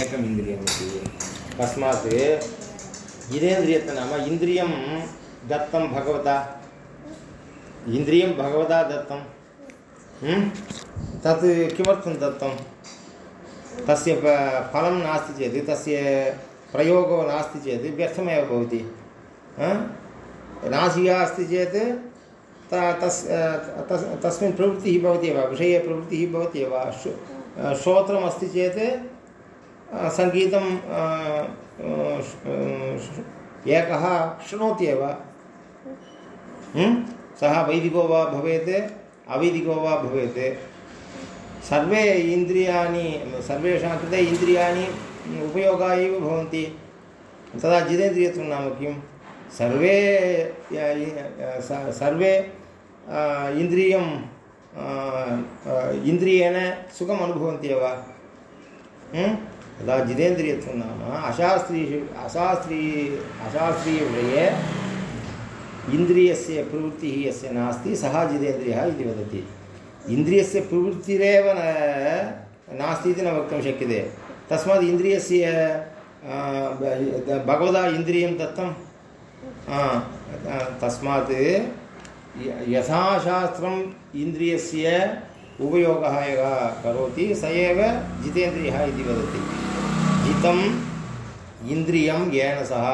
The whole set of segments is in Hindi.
एकम् इन्द्रियम् इति तस्मात् जितेन्द्रियत्व नाम इन्द्रियं दत्तं भगवता भगवता दत्तं? तत् किमर्थं दत्तं तस्य फलं नास्ति चेत् तस्य प्रयोगो नास्ति चेत् व्यर्थमेव भवति? नासिका सङ्गीतं एकः शृणोति एव। हं? सः वैदिको वा भवेत्, अवैदिको वा भवेत्। सर्वे इन्द्रियाणि, सर्वेषां कृते इन्द्रियाणि उपयोगाय एव भवन्ति। तदा जितेन्द्रियत्वं नाम किं? सर्वे सर्वे इन्द्रियं इन्द्रियेण सुखम् अनुभवन्ति एव? तदा जितेन्द्रियत्वं नाम अशास्त्रीषु अशास्त्री अशास्त्रीयविषये इन्द्रियस्य प्रवृत्तिः यस्य नास्ति, सः जितेन्द्रियः इति वदति। इन्द्रियस्य प्रवृत्तिरेव न, नास्ति इति न वक्तुं शक्यते। तस्मात् इन्द्रियस्य भगवता इन्द्रियं दत्तं तस्मात् य- यथा शास्त्रम् इन्द्रियस्य उपयोगः यः करोति, स एव जितेन्द्रियः इति वदति। जितम् इन्द्रियं येन सह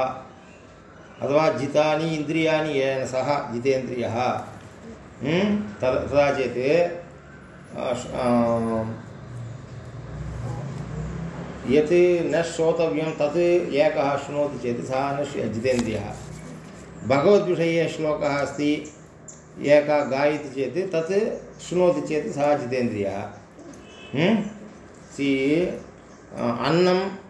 अथवा जितानि इन्द्रियाणि येन सह जितेन्द्रियः हं? तद्, तदा चेत् यत् न श्रोतव्यं तत् एकः शृणोति चेत् सः न जितेन्द्रियः भगवद्विषये श्लोकः अस्ति, एकः गायति चेत् तत् शृणोति चेत् सः जितेन्द्रियः हं? सि अन्नं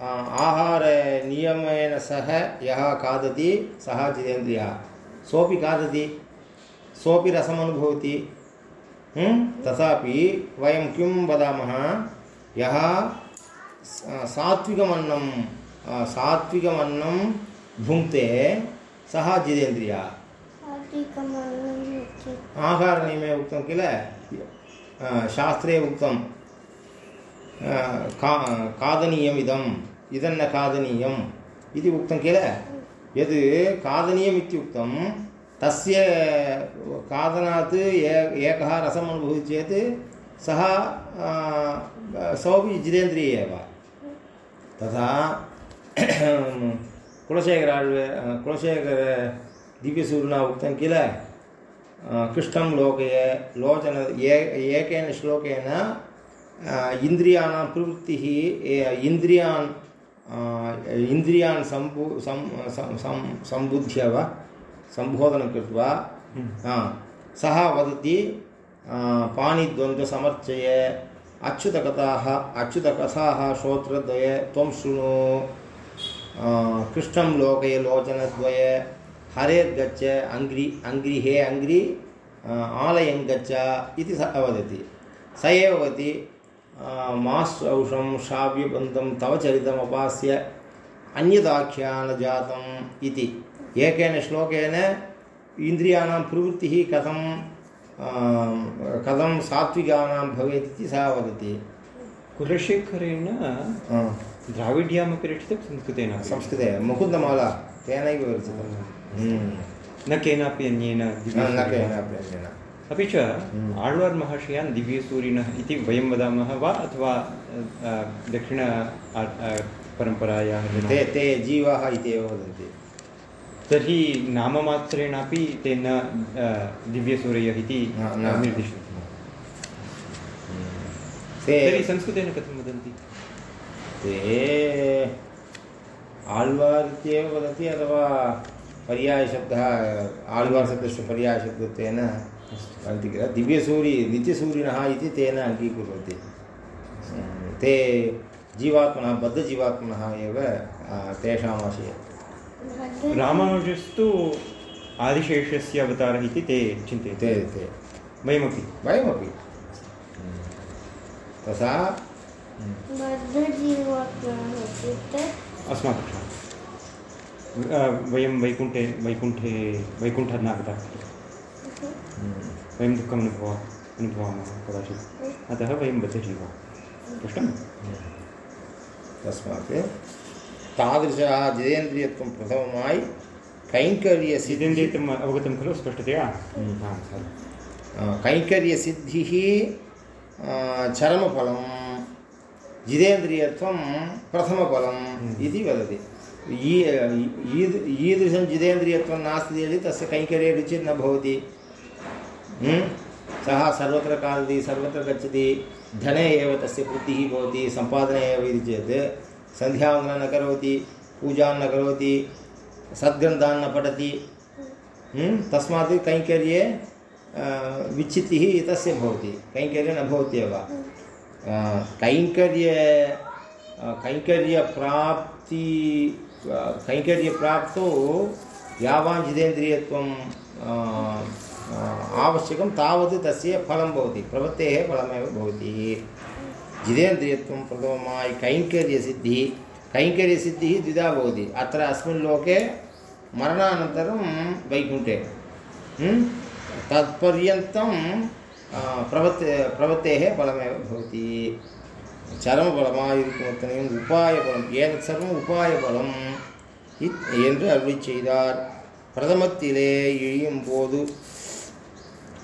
आहारनियमेन सह यः खादति सः जितेन्द्रियः। सोपि खादति सोपि रसम् अनुभवति हं? तथापि वयं किं वदामः? यः सात्विकमन्नं सात्विकमन्नं भुङ्क्ते सः जितेन्द्रियः। आहारनियमे उक्तं किल? शास्त्रे उक्तं का खादनीयम् न खादनीयम् इति उक्तं किल? यद् खादनीयम् इत्युक्तं तस्य खादनात् एकः रसम् अनुभवति चेत् सः सोपि जितेन्द्रिय एव। तथा कुलशेखर कुलशेखर दिव्यसूरिणा उक्तं किल? कृष्णं लोकये लोचन एकेन श्लोकेन इन्द्रियाणां प्रवृत्तिः इन्द्रियान् इन्द्रियान् सम्बु सं सम्बुध्य वा सम्बोधनं कृत्वा सः वदति पाणिद्वन्द्वसमर्चय अच्युतकथाः अच्युतकथाः श्रोत्रद्वये त्वं शृणु कृष्णं लोकये लोचनद्वये हरेर्गच्छ अङ्ग्रि अङ्ग्रि हे अङ्ग्रि आलयं गच्छ इति सः वदति स एव वदति माश्रौषं श्राव्यबन्धं तव चरितमपास्य अन्यदाख्यानजातम् इति। एकेन श्लोकेन इन्द्रियाणां प्रवृत्तिः कथं कथं सात्विकानां भवेत् इति सः वदति। कुलशेखरेण द्राविड्यामपि रचितं संस्कृतेन। संस्कृते मुकुन्दमाला तेनैव हम्म। न केनापि अन्येन। न केनापि अन्येन। अपि च आळ्वार् महाशयान् दिव्यसूरिणः इति वयं वदामः वा अथवा दक्षिण परम्परायाः ते ते जीवाः इति एव वदन्ति। तर्हि नाममात्रेणापि ते न दिव्यसूरयः इति निर्दिशन्ति तर्हि संस्कृतेन कथं वदन्ति? ते आळ्वार् इत्येव वदति अथवा पर्यायशब्दः आळ्वार् शब्दस्य पर्यायशब्दत्वेन वदन्ति किल दिव्यसूरि नित्यसूरिणः इति तेन अङ्गीकुर्वन्ति ते जीवात्मनः बद्धजीवात्मनः एव तेषाम् आशयः रामानुजस्तु आदिशेषस्य अवतारः इति ते चिन्तयन्ति ते ते वयमपि वयमपि तथा अस्माकं वयं वैकुण्ठे वैकुण्ठे वैकुण्ठात् नागताः खलु वयं दुःखम् अनुभवा अनुभवामः कदाचित् अतः वयं बद्धजीवाः स्पष्टं तस्मात् तादृशः जितेन्द्रियत्वं प्रथममाय् कैङ्कर्यसिद्धिः जितेन्द्रियत्वम् अवगतं खलु स्पष्टतया कैङ्कर्यसिद्धिः चरमफलं जितेन्द्रियत्वं प्रथमफलम् इति वदति ईदृशं जितेन्द्रियत्वं नास्ति चेत् तस्य कैङ्कर्ये रुचिर्न भवति हम्म? सः सर्वत्र खादति सर्वत्र गच्छति, धने एव तस्य बुद्धिः भवति, सम्पादने एव इति चेत् सन्ध्यावन्दनं न करोति, पूजां न करोति, सद्ग्रन्थान् न पठति हम्म? तस्मात् कैङ्कर्ये विच्छित्तिः तस्य भवति, कैङ्कर्ये न भवत्येव कैङ्कर्य कैङ्कर्यप्राप्ति कैङ्कर्यप्राप्तौ यावान् जितेन्द्रियत्वं आवश्यकं तावत् तस्य फलं भवति प्रवृत्तेः फलमेव भवति जितेन्द्रियत्वं प्रथममाय् कैङ्कर्यसिद्धिः कैङ्कर्यसिद्धिः द्विधा भवति अत्र अस्मिन् लोके मरणानन्तरं वैकुण्ठे तत्पर्यन्तं प्रवृत्ते प्रवृत्तेः फलमेव भवति சரமபலமாயிருக்கும் உபாயபலம் ஏதத் சர்வம் உபாயபலம் என்று அருளி செய்தார் பிரதமத்திலே இழியும் போது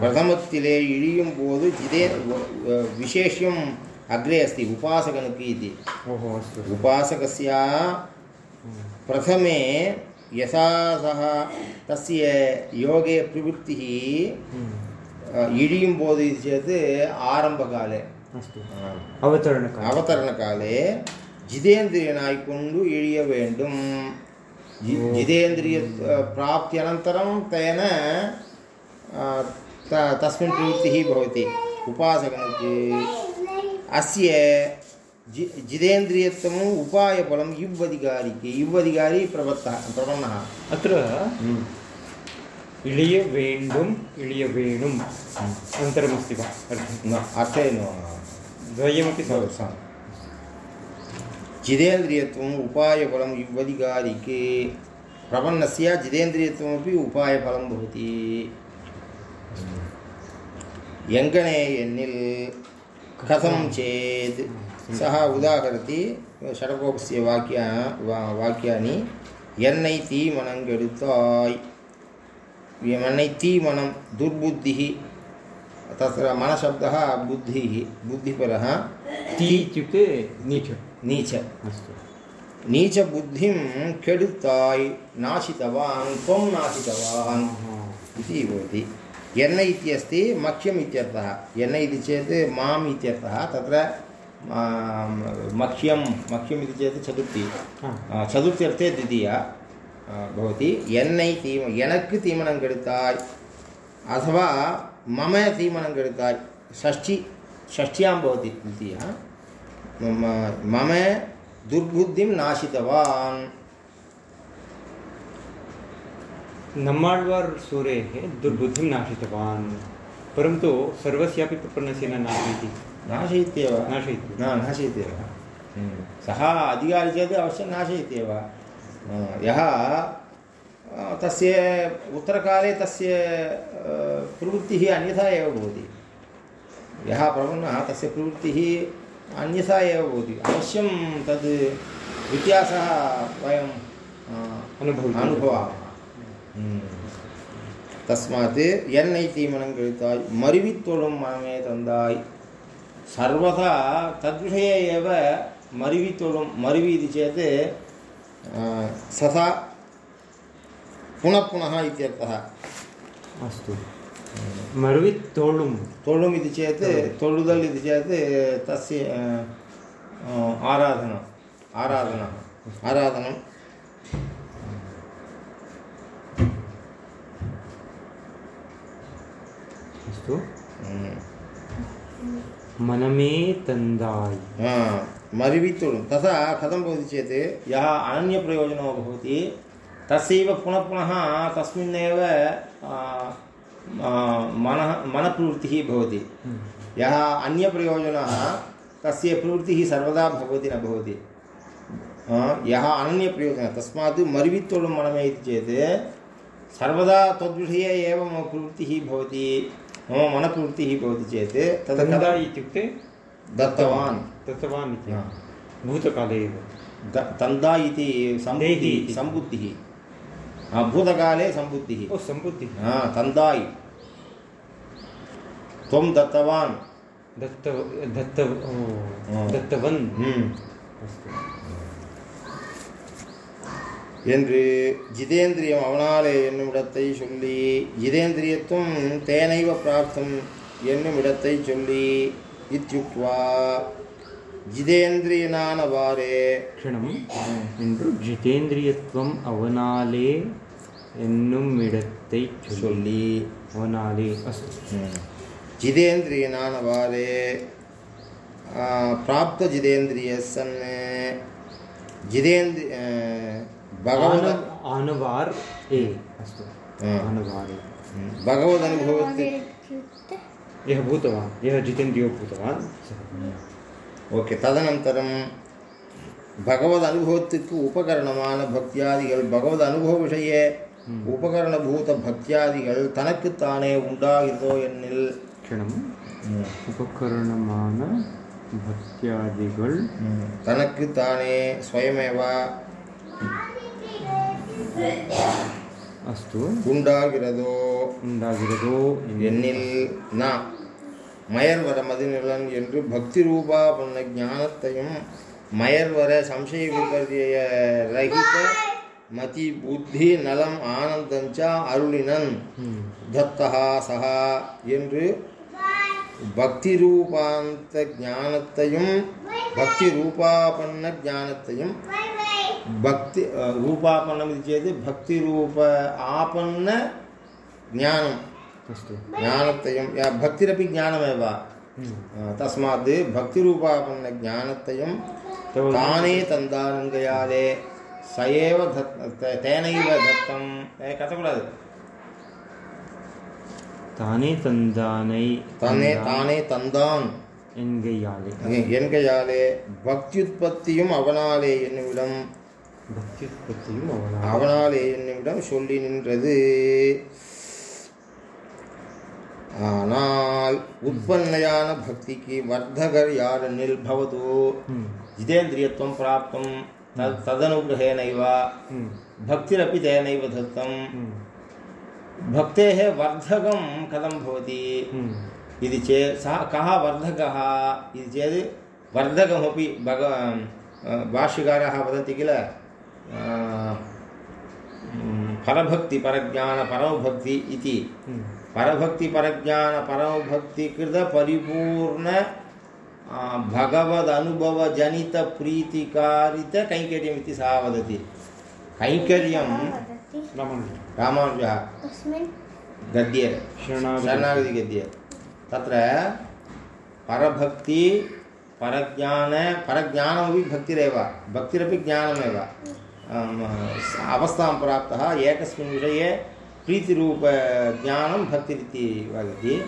பிரதமத்திலே இழியும் போது இதே விசேஷம் அக்ரே अस्ति उपासकनुकि इति उपासकस्य प्रथमे यथा सः तस्य योगे प्रवृत्तिः இழியும் போது चेत् ஆரம்பகாலே. அவதரண அவதரணகாலே. ஜிதேந்திரியனாய்க்கொண்டு இழிய வேண்டும். ஜிதேந்திரிய பிராப்தி அனந்தரம் तेन तस्मिन् प्रवृत्तिः भवति। उपासकमिति अस्य जि जितेन्द्रियत्वम् उपायफलम् इव्वधिकारिके इव्वधिकारी प्रवत्तः प्रपन्नः अत्र हम्म। इळिय वेण्डुम् इळिय वेणुम् अनन्तरमस्ति वा? न अर्थेन द्वयमपि जितेन्द्रियत्वम् उपायफलम् इव्वधिकारिके प्रपन्नस्य जितेन्द्रियत्वमपि उपायफलं भवति। यङ्कणे यन्निल् कथं चेत् सः उदाहरति षडकोपस्य वाक्या वा वाक्यानि एन्नै तीमनङ्गेडुताय् एन्नै तीमनं दुर्बुद्धिः तत्र मनशब्दः बुद्धिः बुद्धिपरः ती इत्युक्ते नीच नीच अस्तु नीचबुद्धिं केडुताय् नाशितवान् त्वं नाशितवान् इति भवति एन् इत्यस्ति मह्यम् इत्यर्थः एन् इति चेत् माम् इत्यर्थः तत्र मह्यं मह्यम् इति चेत् चतुर्थी हा चतुर्थ्यर्थे द्वितीया भवति என்னை தீம எனக்கு தீமனம் கெடுத்தாய் अथवा मम तीमनं करिताय् षष्ठी षष्ठ्यां भवति द्वितीया मम मम दुर्बुद्धिं नाशितवान् नम्माழ்वार् सूरेः दुर्बुद्धिं नाशितवान्। परन्तु सर्वस्यापि प्रपन्नस्य नाशयति। नाशयत्येव। नाशयति। न नाशयत्येव। सः अधिकारी चेत् अवश्यं नाशयत्येव। यः तस्य उत्तरकाले तस्य प्रवृत्तिः अन्यथा एव भवति। यः प्रपन्नः तस्य प्रवृत्तिः अन्यथा एव भवति। अवश्यं तद् व्यत्यासः वयं अनुभवति अनुभवामः। तस्मात् என்னை தீமனம் கழித்தாய் மருவித்தொழும் மனமே தந்தாய் सर्वथा तद्विषये एव मरुवितोळुं मरुवि इति चेत् सदा पुनः पुनः इत्यर्थः अस्तु मरुवित् तोळुं तोळुम् इति चेत् तोळुदल् इति चेत् तस्य आराधना आराधना आराधनं अस्तु। मनमे तन्दाय्। हा, मरिवित्तुडु। तथा कथं भवति चेत् यः अनन्यप्रयोजनो भवति तस्यैव पुनः पुनः तस्मिन्नेव मनः मनप्रवृत्तिः भवति। यः अन्यप्रयोजनः तस्य प्रवृत्तिः सर्वदा भवति न भवति। यः अनन्यप्रयोजनः तस्मात् मरिवित्तोडु मनमे इति चेत् सर्वदा तद्विषये एव मम प्रवृत्तिः भवति। मम मनप्रवृत्तिः भवति चेत् तद् कथं इत्युक्ते दत्तवान्। दत्तवान् इति। भूतकाले एव। द- तन्दा इति सम्बुद्धिः सम्बुद्धिः। हा, भूतकाले सम्बुद्धिः। ओ सम्बुद्धिः। हा तन्दायि। त्वं दत्तवान्। दत्त दत्त दत्तवन्। अस्तु। என்று ஜிதேந்திரியம் அவனாலே என்னும் இடத்தை சொல்லி ஜிதேந்திரியத்தும் தேனைவ பிராப்தம் என்னும் இடத்தை சொல்லி இத்தியுக்வா. ஜிதேந்திரியனானவாறே. க்ஷணம். என்று ஜிதேந்திரியத்துவம் அவனாலே என்னும் இடத்தை சொல்லி அவனாலே அஸ்து. ஜிதேந்திரியனானவாறே. பிராப்த ஜிதேந்திரிய சன்னு ஜிதேந்திரி भगवद् आनवार् ए अस्तु। आनवार्। भगवदनुभवति। यः भूतवान् यः जितेन्द्रियो भूतवान् ஓகே ததனந்தரம் பகவத் அனுபவத்துக்கு உபகரணமான பக்தியாதிகள் பகவத் அனுபவ விஷய உபகரணபூத பக்தியாதிகள் தனக்குத்தானே உண்டாகிறதோ என்னில் உபகரணமான பக்தியாதிகள் தனக்குத்தானே ஸ்வயமேவா அஸ்து உண்டாகிறதோ? உண்டாகிறதோ என்னில் நான் மயர்வர மதிநிலன் என்று பக்தி ரூபா பண்ண ஞானத்தையும் மயர்வர சம்சய விபரிய ரகித மதி புத்தி நலம் ஆனந்தஞ்சா அருளினன். தத்தகா சகா என்று பக்தி ரூபாந்த ஞானத்தையும் பக்தி ரூபாபன்ன ஞானத்தையும் భక్తి రూపాపన్నం ఇది చేతి భక్తి రూప ఆపన్న జ్ఞానం అస్తు జ్ఞానత్రయం భక్తిరపి జ్ఞానమేవ తస్మాత్ భక్తిరూపాపన్న జ్ఞానత్రయం తానే తందానంగయాలే సయేవ తేనైవ దత్తం కథకూడదు தானே தந்தானை தானே தானே தந்தான் என்கையாலே என்கையாலே பக்தியுற்பத்தியும் அவனாலே என்னுவிடம் பக்தி பக்தியும் அவனால் அவனால் என்னிடம் சொல்லி நின்றது ஆனால் உற்பன்னையான பக்திக்கு வர்த்தகர் யாரெனில் பவதோ ஜிதேந்திரியத்துவம் பிராப்தம் तदनुग्रहेणैव भक्तिरपि तेनैव दत्तं भक्तेः वर्धकं कथं भवति इति चेत् सः कः वर्धकः इति चेत् वर्धकमपि भग भाष्यकारः वदन्ति किल परभक्तिपरज्ञानपरोभक्ति इति। हम्म। परभक्तिपरज्ञानपरोभक्तिकृतपरिपूर्ण भगवदनुभवजनितप्रीतिकारितकैङ्कर्यम् इति सा वदति। कैङ्कर्यं रामानुजः। गद्ये। शरणागति। गद्ये तत्र परभक्ति परज्ञान परज्ञानमपि भक्तिरेव। भक्तिरपि ज्ञानमेव। अवस्थां प्राप्तः। एकस्मिन् विषये प्रीतिरूपज्ञानं भक्तिरिति वदति।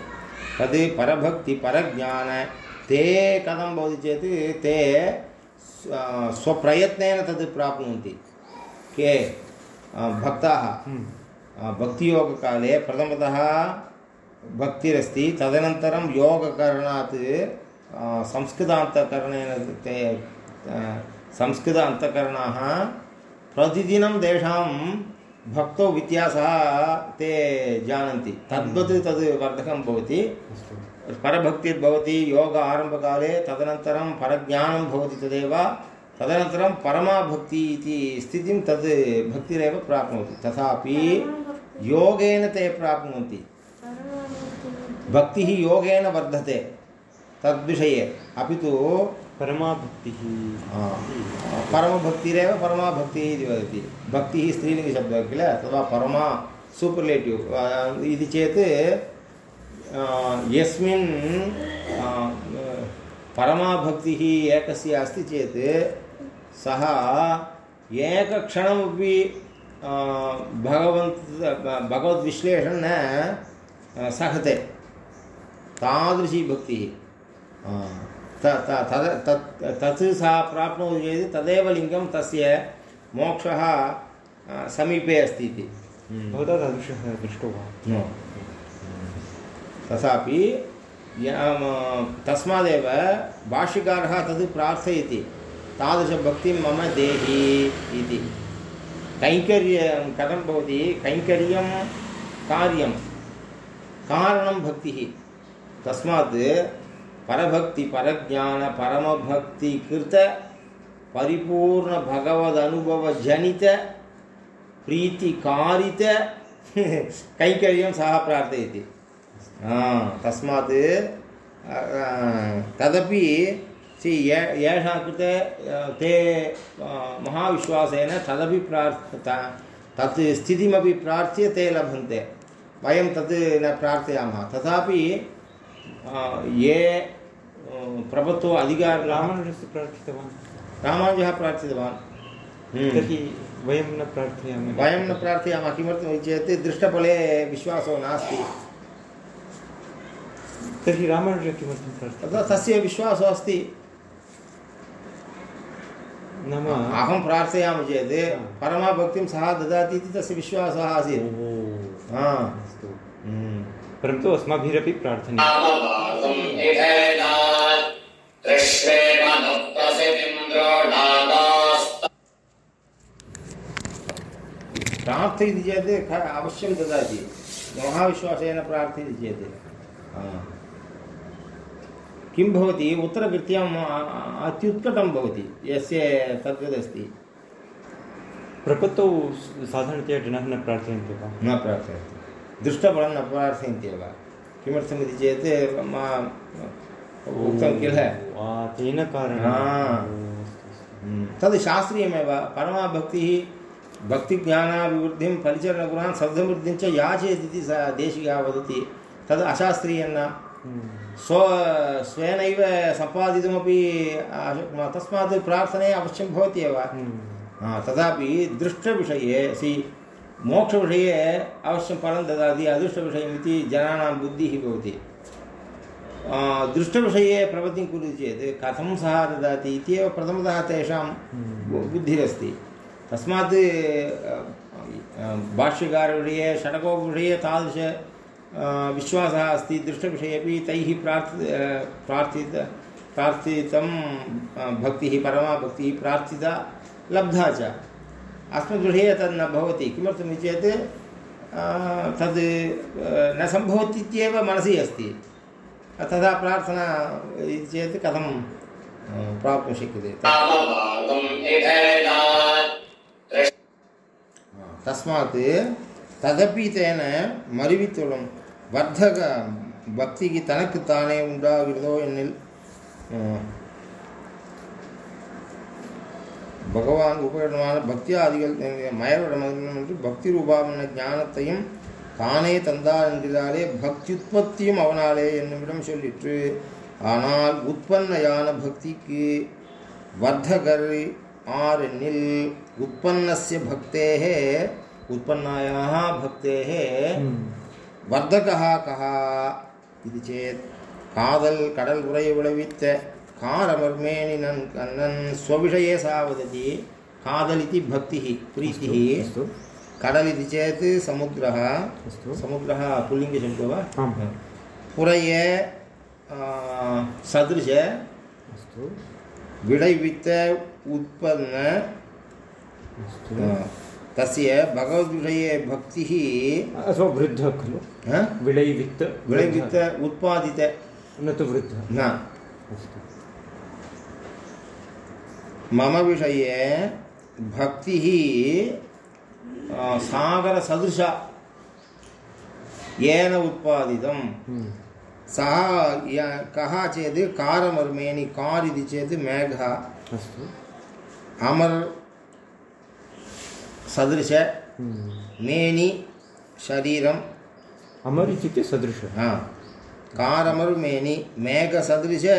तद् परभक्ति परज्ञान। ते कथं भवति चेत् ते स्व- स्वप्रयत्नेन तद् प्राप्नुवन्ति। के? भक्ताः। ಹ್ಮ್ भक्तियोगकाले प्रथमतः भक्तिरस्ति। तदनन्तरं योगकरणात् संस्कृतान्तकरणेन ते संस्कृत अन्तकरणाः प्रतिदिनं तेषां भक्तौ व्यत्यासः ते जानन्ति. तद्वत् हम्म. तद् वर्धकं भवति. परभक्तिर्भवति योग आरम्भकाले तदनन्तरं परज्ञानं भवति तदेव तदनन्तरं परमाभक्ति इति स्थितिं तद् भक्तिरेव प्राप्नोति. तथापि योगेन ते प्राप्नुवन्ति. भक्तिः योगेन वर्धते तद्विषये. अपि तु परमा हाँ। भक्ति परम भक्ति परमभक्तिरेव परमा भक्ति इति वदति भक्तिः स्त्रीलिङ्गशब्दः किल, अथवा परमा सूपर्लेटिव्। इति चेत् यस्मिन् परमा भक्तिः एकस्य अस्ति चेत्, सः एकक्षणमपि भगवन्त भगवद्विश्लेषण न सहते तादृशी भक्तिः। हाँ। तत् तत् सः प्राप्नोति चेत् तदेव लिङ्गं तस्य मोक्षः समीपे अस्ति इति। भवता तादृशः दृष्टो वा। तथापि तस्मादेव भाष्यकारः तद् प्रार्थयति तादृशभक्तिं मम देहि इति। कैङ्कर्यं कथं भवति? कैङ्कर्यं कार्यं कारणं भक्तिः। तस्मात् परभक्ति, परज्ञान परमभक्तिकृत परिपूर्णभगवदनुभवजनित प्रीतिकारित। कैङ्कर्यं सः प्रार्थयति। तस्मात् तदपि सि येषां कृते ते महाविश्वासेन तदपि प्रार्थ तत् स्थितिमपि प्रार्थ्य, ते लभन्ते। वयं तत् न प्रार्थयामः। तथापि ये प्रभुत्व अधिकार रामानुजस्य प्रार्थितवान्। रामानुजः प्रार्थितवान्। हम्म। तर्हि वयं न प्रार्थयामः। वयं न प्रार्थयामः चेत् दृष्टफले विश्वासो नास्ति। तर्हि रामानुजः किमर्थं प्रार्थ्यते तदा तस्य विश्वासो अस्ति। नाम अहं प्रार्थयामि चेत् परमाभक्तिं सः ददाति इति तस्य विश्वासः आसीत्। परन्तु अस्माभिरपि प्रार्थनीयं नामभागम् इथेनात् दृश्येमनुप्रसिदिन्द्रो नागास्त प्रार्थयति चेत् अवश्यं ददाति। महाविश्वासेन प्रार्थयति चेत्। किं भवति? उत्तरकृत्यम् अत्युत्कटं भवति। यस्य तद्वदस्ति प्रपत्तौ साधारणतया जनाः न प्रार्थयन्ति वा? न प्रार्थयन्ति। दृष्टफलं न प्रार्थयन्त्येव किमर्थमिति चेत् मा- उक्तं किल तेन कारणेन हा। हम्म। तद् शास्त्रीयमेव परमाभक्तिः भक्तिज्ञानाभिवृद्धिं परिचरणगुणान् शब्दवृद्धिं च याचेत् इति स देशिकः वदति तद् अशास्त्रीयं न हम्म। स्व स्वेनैव सम्पादितुमपि तस्मात् प्रार्थने अवश्यं भवति एव हम्म। तथापि दृष्टविषये सि मोक्षविषये अवश्यं फलं ददाति अदृष्टविषयमिति जनानां बुद्धिः भवति। आ, दृष्टविषये प्रवृत्तिं कुर्वन्ति चेत् कथं सः ददाति इत्येव प्रथमतः तेषां बु- बुद्धिरस्ति। तस्मात् अ, भाष्यकारविषये षडकोपविषये तादृश विश्वासः अस्ति। दृष्टविषये तैः प्रार्थ प्रार्थित प्रार्थितं भक्तिः परमा भक्तिः प्रार्थिता लब्धा च। अस्मद्विषये तद् न भवति किमर्थमिति चेत् अ, तद् अ, न सम्भवतीत्येव मनसि अस्ति तथा प्रार्थना इति चेत् कथं अ, प्राप्तुं शक्यते नामभागम् इथेनात् तस्मात् ததப்பி தேன மருவித்துடன் வர்த்தக பக்திக்கு தனக்குத்தானே உண்டாகிறதோ என்னில் பகவான் உபகரணமான பக்தியாதிகள் மயவிடம் என்று பக்தி ரூபாவன ஞானத்தையும் தானே தந்தார் என்கிறாரே பக்தியுற்பத்தியும் அவனாலே என்னுமிடம் சொல்லிற்று ஆனால் உற்பன்னையான பக்திக்கு வர்த்தகர் ஆர் எண்ணில் உற்பன்னஸ்ய பக்தேः उत्पन्नायाः भक्तेः வர்த்தகः கः இது சேத் காதல் கடல் உரைய விளைவித்த ಕಾಲಮರ್ಮೇಣಿನನ್ ಕನ್ನನ್ ಸ್ವವಿಷಯೇ ಸಾ ವದತಿ ಕಾದಲಿತಿ ಭಕ್ತಿಃ ಪ್ರೀತಿಃ ಕಡಲಿತಿ ಚೇತ್ ಸಮುದ್ರಃ ಸಮುದ್ರಃ ಪುಲ್ಲಿಂಗಶಬ್ದೋ वा? पुरये सदृश। अस्तु। विडैवित उत्पन्न। तस्य भगवद्विषये भक्तिः। अथवा वृद्ध खलु। विडैवित्त। विडैवित्त उत्पादित। न तु वृद्ध। न। मम विषये भक्तिः आ, सागरसदृशा येन उत्पादितं हम्म। सः कः चेत् कारमर्मेणि कार् इति चेत् मेघः। अस्तु। अमर् सदृश। हम्म। मेनि शरीरम्। अमर् इत्युक्ते सदृशः। हा। कारमरुमेनि मेघसदृशदेहः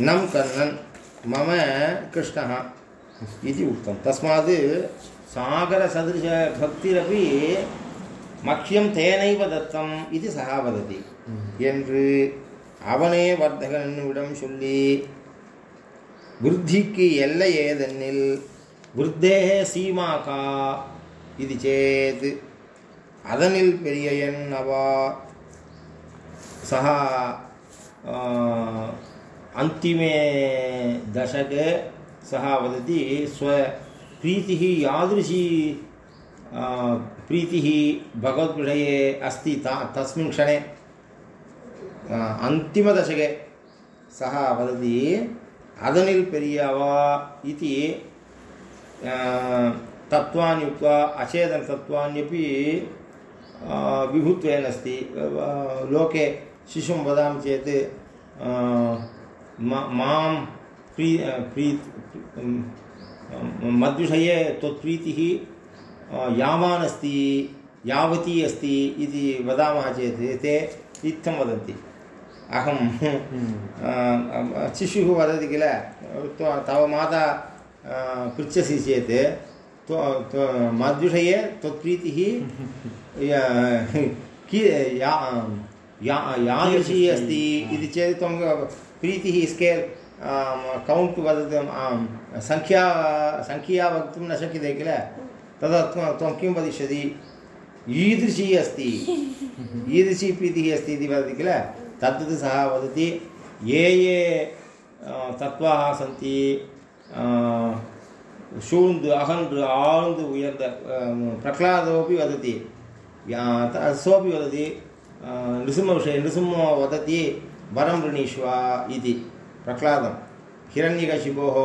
नं कर्णन् मम कृष्णः इति उक्तं तस्मात् सागरसदृशभक्तिरपि मह्यं तेनैव दत्तम् इति सः वदति என்று அவனே வர்த்தகன் என்னுவிடம் சொல்லி விருத்திக்கு எல்லை ஏதென்னில் விருத்தேः சீமா கா இது சேத் அதனில் பெரிய எண் அவா सः अ, अन्तिमे दशके सः वदति स्वप्रीतिः यादृशी प्रीतिः भगवद्विषये अस्ति ता, तस्मिन् क्षणे। अन्तिमदशके सः वदति अदनिल् पेरियवा इति तत्त्वानि उक्त्वा अचेतनतत्त्वान्यपि विभुत्वेन अस्ति। लोके शिशुं वदामि चेत् अ, मा- माँ प्री प्री मद्विषये त्वत्प्रीतिः यावान् अस्ति यावती अस्ति इति वदामः चेत् ते इत्थं वदन्ति। अहं अ, शिशुः वदति किल त्व- तव माता पृच्छसि चेत् मद्विषये त्वत्प्रीतिः या- या या यादृशी अस्ति इति चेत् त्वं प्रीतिः स्केल् कौण्ट् वदति सङ्ख्या सङ्ख्या वक्तुं न शक्यते किल? तदा त्वं किं वदिष्यति? ईदृशी अस्ति। ईदृशी प्रीतिः अस्ति इति वदति किल? तद्वत् सः वदति ये ये தத்வாக சந்தி சூழ்ந்து அகன்று ஆழ்ந்து உயர்ந்த பிரகலாதோபி வதத்தி சோபி வதத்தி நிருசிம்ம விஷய நிருசிம்மோ वरं वृणीष्व इति प्रह्लादं। हिरण्यकशिपोः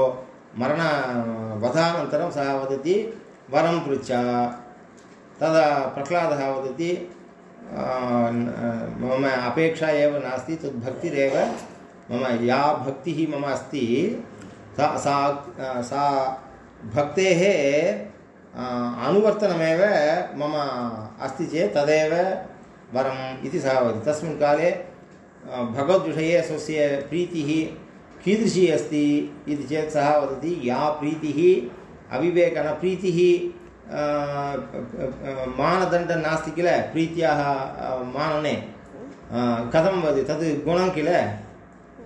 मरण, वधानन्तरं सः वदति, वरं पृच्छ। तदा प्रह्लादः वदति मम अपेक्षा एव नास्ति, तद्भक्तिरेव मम या भक्तिः मम अस्ति। सा सा सा भक्तेः अनुवर्तनमेव मम अस्ति चेत् तदेव वरम् इति सः वदति। तस्मिन् काले भगवद्विषये स्वस्य प्रीतिः कीदृशी अस्ति इति चेत् सः वदति या प्रीतिः अविवेकन प्रीतिः अ, अ, मानदण्डः नास्ति किल? प्रीत्याः मानने। कथं वदति? तद् गुणं किल?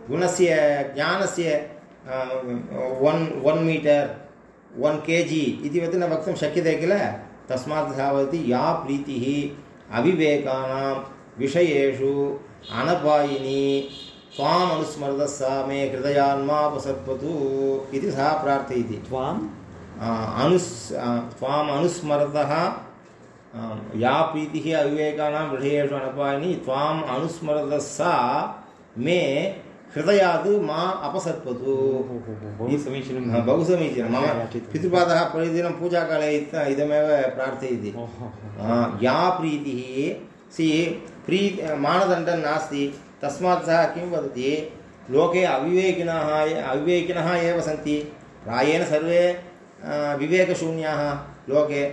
गुणस्य ज्ञानस्य वन् वन् मीटर् वन् के जि इति वत् न वक्तुं शक्यते किल? तस्मात् सः वदति या प्रीतिः अविवेकानां विषयेषु अनपायिनी त्वाम् अनुस्मरतः सा मे हृदयान्मापसर्पतु इति सः प्रार्थयति। त्वां आ, अनुस् त्वाम् अनुस्मरतः या प्रीतिः अविवेकानां विषयेषु अनपायिनी त्वाम् अनुस्मरतः सा मे हृदयात् मा अपसर्पतु। बहु समीचीनं। बहु समीचीनं। मम। पितृपादः प्रतिदिनं पूजाकाले इदमेव प्रार्थयति। या प्रीतिः सि प्री मानदण्डं नास्ति। तस्मात् सः किं लोके अविवेकिनः अविवेकिनः एव सन्ति। सर्वे विवेकशून्याः लोके।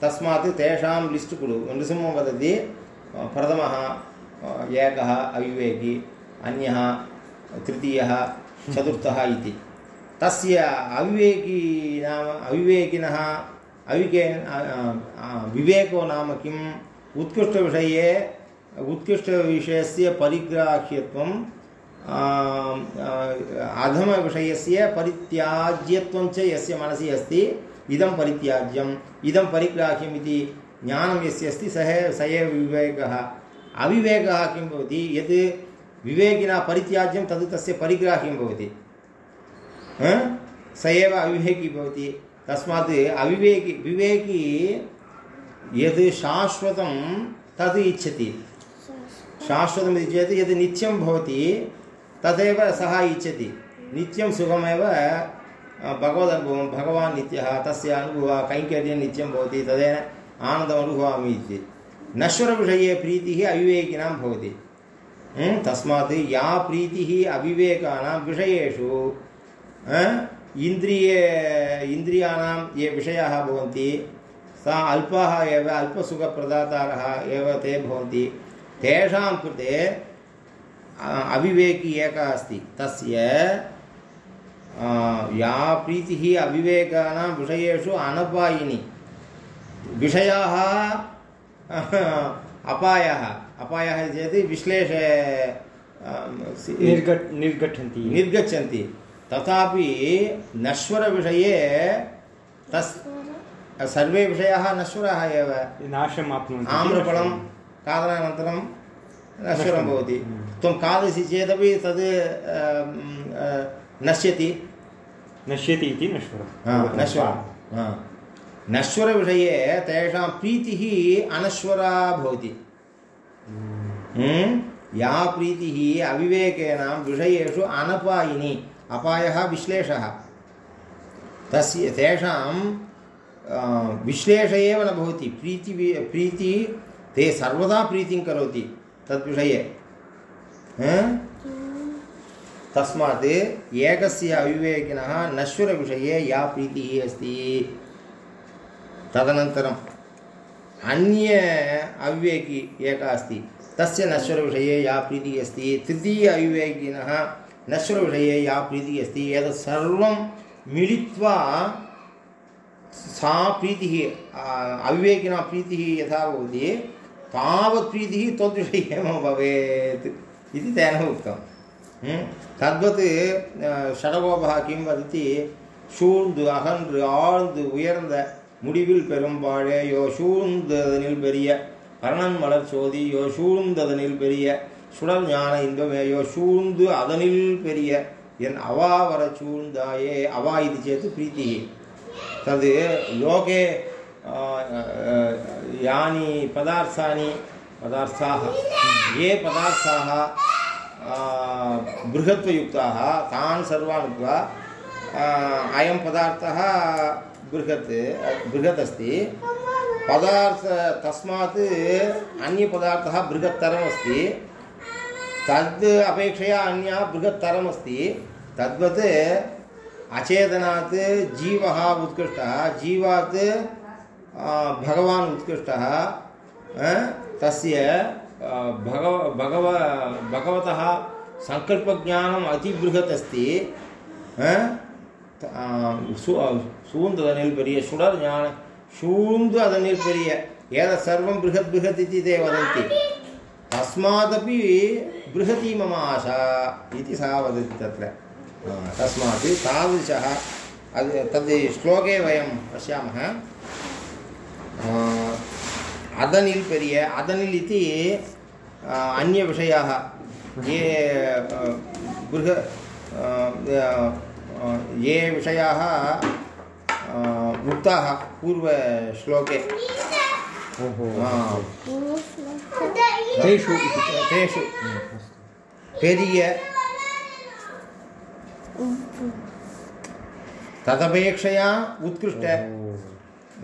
तस्मात् तेषां लिस्ट् कुरु। नृसिंहं वदति प्रथमः एकः अविवेकी, अन्यः तृतीयः चतुर्थः इति। अविवेकी नाम, अविवेकिनः, अविके विवेको नाम किम्? उत्कृष्टविषये उत्कृष्टविषयस्य परिग्राह्यत्वं अधमविषयस्य परित्याज्यत्वं च यस्य मनसि अस्ति, इदं परित्याज्यम्, इदं परिग्राह्यम् इति ज्ञानं यस्य अस्ति, सः, स एव विवेकः। अविवेकः किं भवति? यत् विवेकिना परित्याज्यं, तद् तस्य परिग्राह्यं भवति। स एव अविवेकी भवति। तस्मात् विवेकी यद् शाश्वतं तद् इच्छति। शाश्वतम् इति चेत् यद् नित्यं भवति, तदेव सः इच्छति। नित्यं सुखमेव भगवदनुभवं भगवान् नित्यः, तस्य अनुभवः, कैङ्कर्यं नित्यं भवति, तदेन आनन्दम् अनुभवामि इति। नश्वरविषये प्रीतिः अविवेकिनां भवति। तस्मात् या प्रीतिः अविवेकानां विषयेषु इन्द्रिये, इन्द्रियाणां ये विषयाः भवन्ति सा अल्पाः एव अल्पसुखप्रदातारः एव ते भवन्ति। तेषां कृते अविवेकी एकः अस्ति। तस्य या प्रीतिः अविवेकानां विषयेषु अनपायिनी। विषयाः अपायः। अपायः चेत् विश्लेष निर्गट् निर्गच्छन्ति। निर्गच्छन्ति। तथापि नश्वरविषये तस् सर्वे विषयाः नश्वराः एव। नाशम् आप्नुवन्ति। आम्रफलं खादनानन्तरं नश्वरं भवति। हम्म। त्वं खादसि चेदपि तद् नश्यति। नश्यति इति नश्वरं। नश्वरं। नश्वरविषये तेषां प्रीतिः अनश्वरा भवति। हम्म? या प्रीतिः अविवेकेन विषयेषु अनपायिनी अपायः विश्लेषः। तस्य तेषां विश्लेष एव न भवति। प्रीति प्रीति, ते सर्वदा प्रीतिं करोति। तद्विषये? तस्मात् एकस्य अविवेकिनः नश्वरविषये या प्रीतिः अस्ति। तदनन्तरम् अन्य अविवेकी एकः अस्ति। तस्य नश्वरविषये या प्रीतिः अस्ति। तृतीय अविवेकिनः नश्वरविषये या प्रीतिः अस्ति। एतत् सर्वं मिलित्वा सा प्रीतिः आ, अविवेकिना प्रीतिः यथा भवति तावत् प्रीतिः त्वद्विषये मम भवेत् इति तेन उक्तं ம்? தத்வத் அஹ், ஷடகோபா கிம் வதத்தி சூழ்ந்து அகன்று ஆழ்ந்து உயர்ந்த முடிவில் பெரும்பாழேயோ சூழ்ந்ததனில் பெரிய கரணன் மலர் சோதியோ சூழ்ந்ததனில் பெரிய சுடர் ஞான இன்பமேயோ சூழ்ந்து அதனில் பெரிய என் அவாவர சூழ்ந்தாயே அவா இது சேத்து प्रीतिः तद् अ, यानि पदार्थानि पदार्थाः ये पदार्थाः बृहत्वयुक्ताः तान् सर्वान् उक्त्वा अयं पदार्थः बृहत् बृहत् अस्ति पदार्थ तस्मात् अन्यपदार्थः बृहत्तरमस्ति। तद् अपेक्षया अन्यः बृहत्तरमस्ति। तद्वत् अचेतनात् जीवः उत्कृष्टः जीवात् आ, भगवान् उत्कृष्टः आ, तस्य आ, भगव भगव भगवतः सङ्कल्पज्ञानम् अतिबृहत् अस्ति आ, त- आ, சூ சூழ்ந்ததனில் பெரிய சுடர் ஞான சூழ்ந்து அதனில் பெரிய एतत् सर्वं बृहत् बृहत् इति ते वदन्ति तस्मादपि बृहती मम आशा इति सः वदति तत्र हा, तस्मात् तादृशः। तद् श्लोके वयं पश्यामः। अदनिल् पेरिय अदनिल् इति अन्यविषयाः। ये गृह ये विषयाः उक्ताः पूर्वश्लोके। तेषु तेषु। पेरिय तदपेक्षया उत्कृष्ट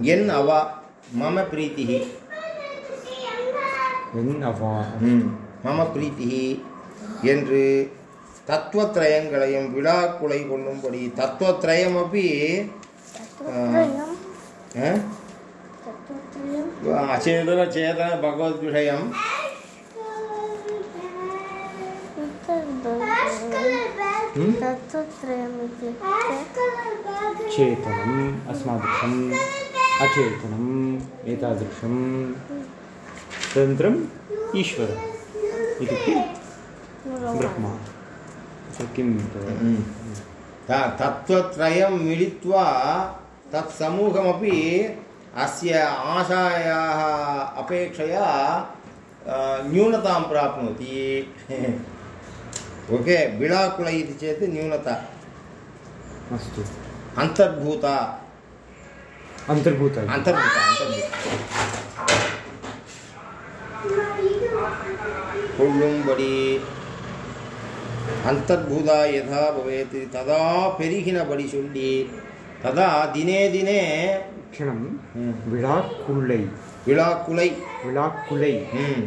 यन् अवा मम प्रीतिः மம பிரீத்திகி என்று தத்துவத்ரயங்களையும் விழா குலை கொள்ளும்படி தத்துவத்ரயம் அப்படி அச்சேதன சேதன பகவத் விஷயம் चेतनम् अस्मादृशम् अचेतनम् एतादृशं तदनन्तरम् ईश्वरः इत्युक्ते ब्रह्मा किं तत्? तत्त्वत्रयं मिलित्वा तत्समूहमपि अस्य आशायाः अपेक्षया न्यूनतां प्राप्नोति ఓకే బిళాకుల ఇది చేతి న్యూనత అస్తు అంతర్భూత అంతర్భూత అంతర్భూత கொள்ளும்படி அந்தர்பூதா யதா பவேத் ததா பெருகினபடி சொல்லி ததா தினே தினே க்ஷணம் விழாக்குள்ளை விழாக்குலை விழாக்குலை ம்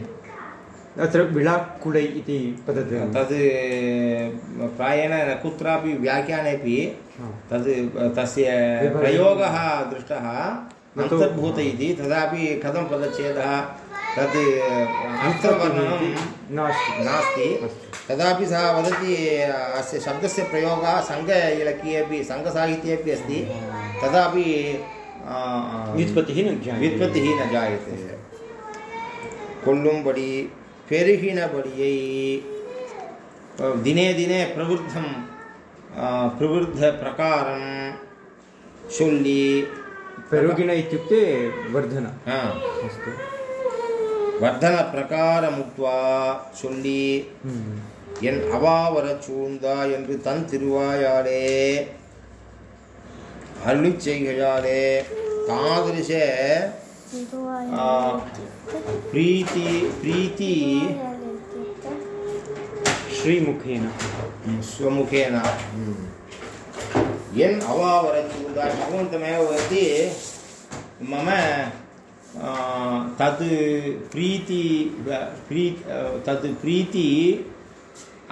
अत्र विळाक्कुडै इति पद्धति तद् प्रायेण न कुत्रापि व्याख्यानेपि तद् तस्य प्रयोगः दृष्टः अन्तर्भूत इति तदापि कथं पदच्छेदः? तत् अर्थवर्णनं नास्ति। नास्ति। तदापि सः वदति अस्य शब्दस्य प्रयोगः सङ्घ अपि सङ्घसाहित्ये अपि अस्ति। तदापि व्युत्पत्तिः न व्युत्पत्तिः न जायते பெருகினபடியை. தினே தினே பிரபுத்தம் பிரபுத்த பிரகாரம் சொல்லி பெருகின இத்துக்தே வர்தன. அஸ்து. வர்தனப்பிரகாரமுக்வா சொல்லி என் அவாவர சூழ்ந்தா என்று தன் திருவாயாலே அருளிச் செய்கையாலே தாதிருஷ प्रीति प्रीति श्रीमुखेन स्वमुखेन यन् अवावरत् भगवन्तमेव वदति मम तद् प्रीति प्री तद् प्रीति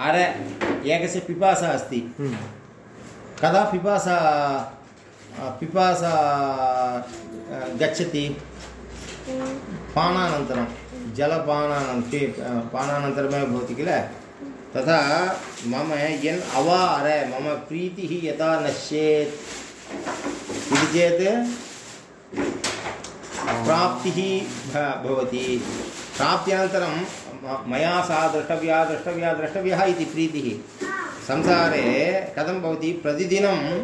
अर एकस्य पिपासा अस्ति कदा पिपासा पिपासा गच्छति पानानन्तरं जलपानानन्तरं पि- पानानन्तरमेव भवति किल? तथा मम यन् अवार मम प्रीतिः यदा नश्येत् इति चेत् प्राप्तिः भ- भवति। प्राप्त्यनन्तरं म- मया सा द्रष्टव्या द्रष्टव्या द्रष्टव्यः इति प्रीतिः। संसारे कथं भवति? प्रतिदिनं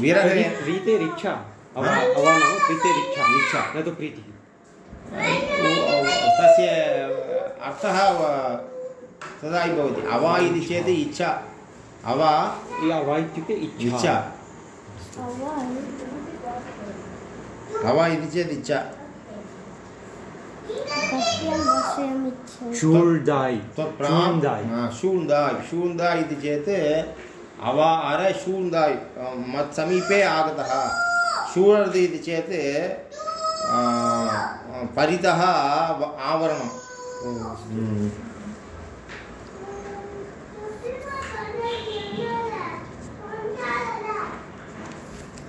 विरहे प्रीतेरिच्छा अव अवा नाम प्रीतेरिच्छा इच्छा। न तु प्रीतिः तस्य अर्थः तदा भवति अवा इति चेत् इच्छा अवा या वा इत्युक्ते इच्छा इच्छा अवा इति चेत् इच्छा शूल्दाय् शून्दाय् शून्दाय् शून्दाय् इति चेत् अवा अर शून्दाय् मत् समीपे आगतः शूर्दि इति चेत् आ, परितः व- आवरणं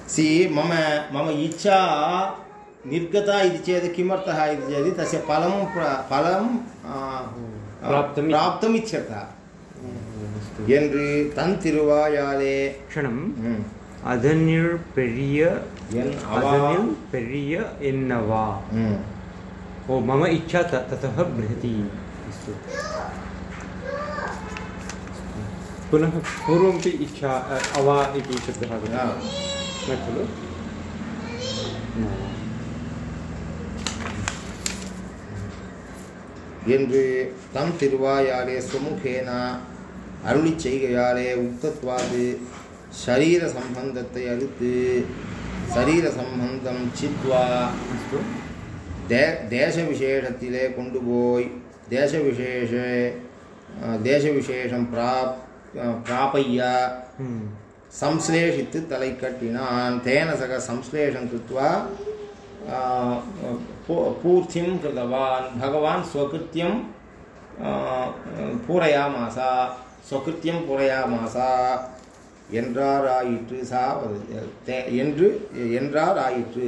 सि मम मम इच्छा निर्गता इति चेत् किमर्थः इति चेत् तस्य फलं प्र- फलं आ, आ, प्राप्तम् इति। प्राप्तम् इत्यर्थः अस्तु என்று தன் திருவாயாலே क्षणं ம், அதனில் பெரிய என் அவா அதனில் பெரிய என்னவா ம், ओ मम इच्छा त- ततः बृहती अस्तु पुनः पूर्वमपि इच्छा अ, अवा इति शब्दः आगतः ஆ. न खलु न। என்று தம் திருவாயாலே சுமுகேன அருளிச் செய்கையாலே உக்தத்வாது சரீர சம்பந்தத்தை அறுத்து சரீர சம்பந்தம் சித்வா தே தேச விசேஷத்திலே கொண்டு போய் தேச விசேஷ தேச விசேஷம் பிராப் பிராபையா. சம்ஸ்லேஷித்து தலை கட்டினான். தேன சக சம்ஸ்லேஷம் கிருத்வா பூர்த்திம் கிருதவான். பகவான் ஸ்வகிருத்தியம் பூரயாமாசா. ஸ்வகிருத்தியம் பூரயாமாசா. என்றாராயிற்று சா தே- என்று என்றாராயிற்று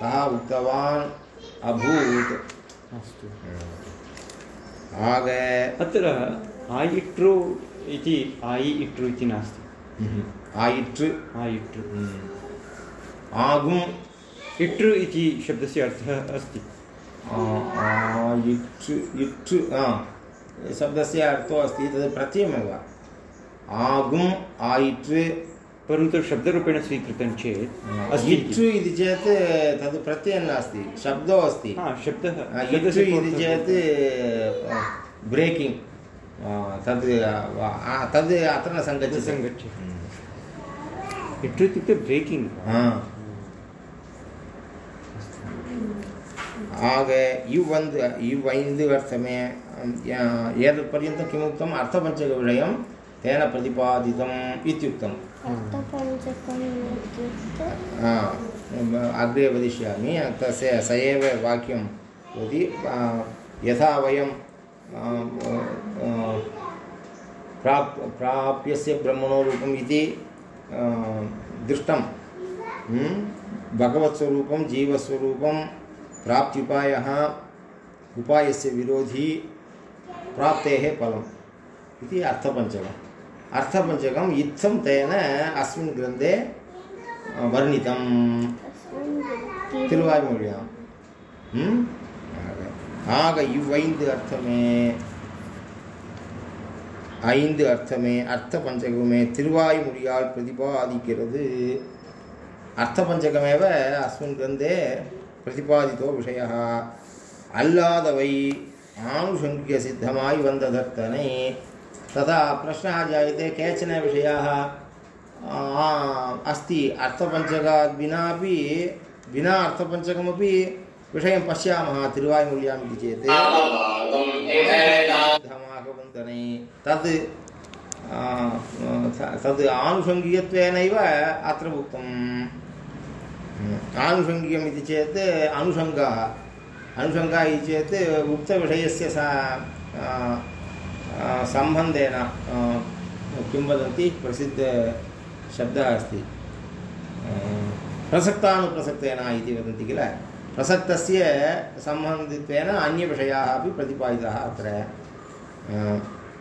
சः உக்தவான் அபூத் अस्तु ஆக अत्र आयिट्रु इति आयि इट्रु इति नास्ति ஆயிற்று आयिट्रु ஆகும் इट्रु इति शब्दस्य अर्थः अस्ति आ, इट् इट् आ, शब्दस्य अर्थो अस्ति तद् प्रत्ययमेव आगुम् आयित्वे परन्तु शब्दरूपेण स्वीकृतं चेत् हाँ, अस्ति इट्टु इति चेत् तद् प्रत्ययः नास्ति शब्दो अस्ति। हाँ, शब्दः हाँ, इट्टु इति चेत् ब्रेकिङ्ग् तद् तद् अत्र न सङ्गच्छति। सङ्गच्छति इट्टु इत्युक्ते ब्रेकिङ्ग् ஆக இவ்வந்து இவ்வைந்து வருஷமே ஏதற்பர்யந்தம் கிமுக்தம் அர்த்தபஞ்சக तेन प्रतिपादितम् इत्युक्तम् अग्रे वदिष्यामि तस्य स एव वाक्यं वदति आ, यथा वयं प्राप् प्राप्यस्य ब्रह्मणो रूपम् इति दृष्टं हम्म? भगवत्स्वरूपं जीवस्वरूपं प्राप्त्युपायः उपायस्य विरोधी प्राप्तेः फलम् इति अर्थपञ्चकम् अर्थपञ्चकम् इत्थं तेन अस्मिन् ग्रन्थे अ, वर्णितम् अस्मिन् திருவாய்மொழியாம் ம்? ஆக- ஆக இவ்வைந்து அர்த்தமே ஐந்து அர்த்தமே அர்த்த பஞ்சகமே திருவாய்மொழியால் பிரதிபாதிக்கிறது அர்த்த பஞ்சகமேவ அஸ்மின் கிரந்தே பிரதிபாதித்தோ விஷயः அல்லாதவை ஆணுஷங்கிகசித்தமாய் வந்ததர்த்தனை तथा प्रश्नः जायते केचन विषयाः अस्ति। अर्थपञ्चकात् विनापि विना अर्थपञ्चकमपि विषयं पश्यामः तिरुवायुमूल्याम् इति चेत्। धमाकवन्दने तद् तद् आनुषङ्गिकत्वेनैव अत्र उक्तम्। आनुषङ्गिकम् इति चेत् अनुषङ्गः। अनुषङ्गः इति चेत् उक्तविषयस्य सा सम्बन्धेन आ, किं वदन्ति प्रसिद्धशब्दः अस्ति आ, प्रसक्तानुप्रसक्तेन इति वदन्ति किल प्रसक्तस्य सम्बन्धित्वेन अन्यविषयाः अपि प्रतिपादिताः अत्र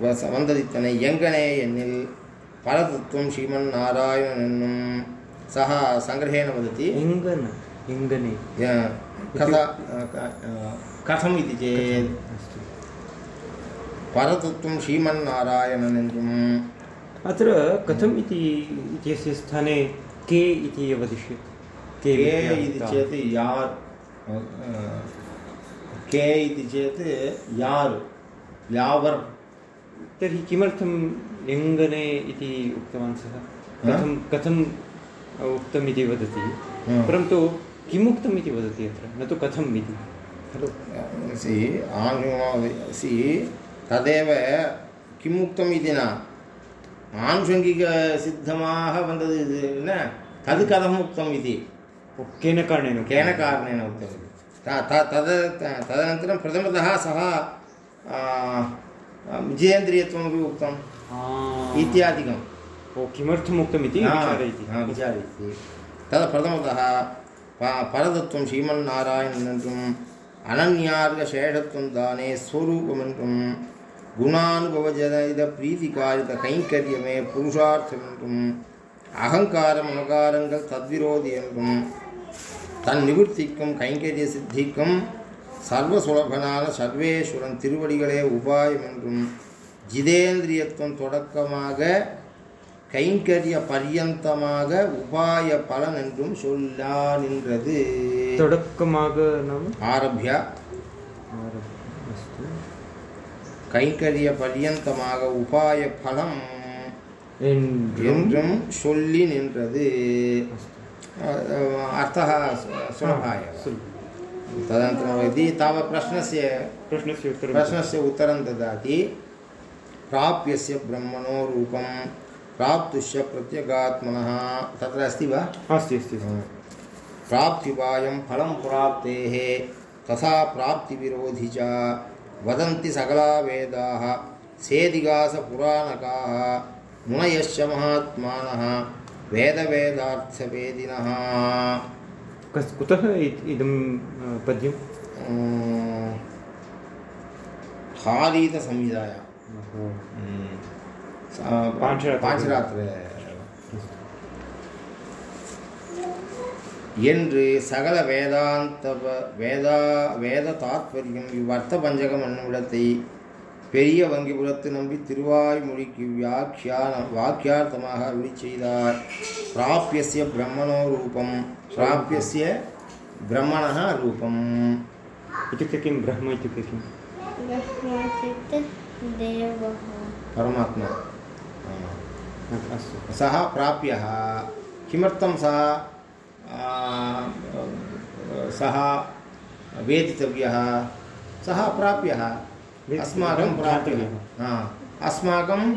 வ- வந்ததித்தனை எங்கனே என்னில் பரதத்துவம் ஸ்ரீமன்னாராயணன் என்னும் சக சங்கிரகேண वदति इङ्गन इङ्गने य- कथा क- कथम् इति चेत् परतत्वं श्रीमन्नारायणनेन्द्रम् अत्र कथम् इति इत्यस्य स्थाने के इति एव दृश्यते? के इति चेत् यार् के इति चेत् यार् यावर्। तर्हि किमर्थं लिङ्गने इति उक्तवान् सः? कथं कथम् उक्तम् इति वदति? परन्तु किमुक्तम् इति वदति अत्र? न तु कथम् इति। खलु सि सि तदेव किम् उक्तम् इति न? आनुषङ्गिकसिद्धमाः वदति न? तद् कथम् उक्तम् इति? केन कारणेन केन कारणेन उक्तम् तद् तदनन्तरं प्रथमतः सः जितेन्द्रियत्वमपि उक्तम् इत्यादिकं ओ किमर्थम् उक्तम् विचारयति? तद् प्रथमतः परतत्वं श्रीमन्नारायणम् अनन्यार्गशेषत्वं दाने स्वरूपमेन्तुम् குணானுபவஜனித பிரீதிகாரித கைங்கரியமே புருஷார்த்தம் என்றும் அகங்காரம் அமகாரங்கள் தத்விரோதி என்றும் தன் நிவர்த்திக்கும் கைங்கரிய சித்திக்கும் சர்வ சுலபனான சர்வேஸ்வரன் திருவடிகளே உபாயம் என்றும் ஜிதேந்திரியத்துவம் தொடக்கமாக கைங்கரிய பர்யந்தமாக உபாய பலன் என்றும் சொல்லா நின்றது. தொடக்கமாக ஆரம்பிய? கைங்கரிய பர்யந்தமாக உபாய பலம் என்றும் என்றும் சொல்லி நின்றது अर्थः सुलभाय सुलभ तदनन्तरं यदि तावत् प्रश्नस्य प्रश्नस्य उत्तरं प्रश्नस्य उत्तरं ददाति प्राप्यस्य ब्रह्मणो रूपं प्राप्तुश्च प्रत्यगात्मनः तत्र अस्ति वा अस्ति अस्ति अस्ति। प्राप्त्युपायं फलं प्राप्तेः तथा प्राप्तिविरोधि च वदन्ति सकला वेदाः सेदिगासपुराणकाः मुनयश्च महात्मानः वेदवेदार्थवेदिनः। कस् कुतः इदं पद्यं? हारीतसंहिताया पाञ्चरात्र. பாஞ்சராத்திர என்று சகல வேதாந்த ப- வேதா வேத தாத்பரியம் இவ்வர்த்த பஞ்சகம் என்னுமிடத்தை பெரிய வங்கிபுரத்து நம்பி திருவாய்மொழிக்கு வியாக்கியான வாக்கியார்த்தமாக அருளி செய்தார் பிராபியஸ்ய பிரம்மணோ ரூபம் பிராபியஸ்ய பிரம்மணः ரூபம் इत्युक्ते किं ब्रह्म इत्युक्ते किं ब्रह्मा इत्युक्ते देवः परमात्मा आ. अस्तु सः प्राप्यः किमर्थं सः आ, सः वेदितव्यः सः प्राप्यः। अस्माकं प्राप्यः। हा, अस्माकं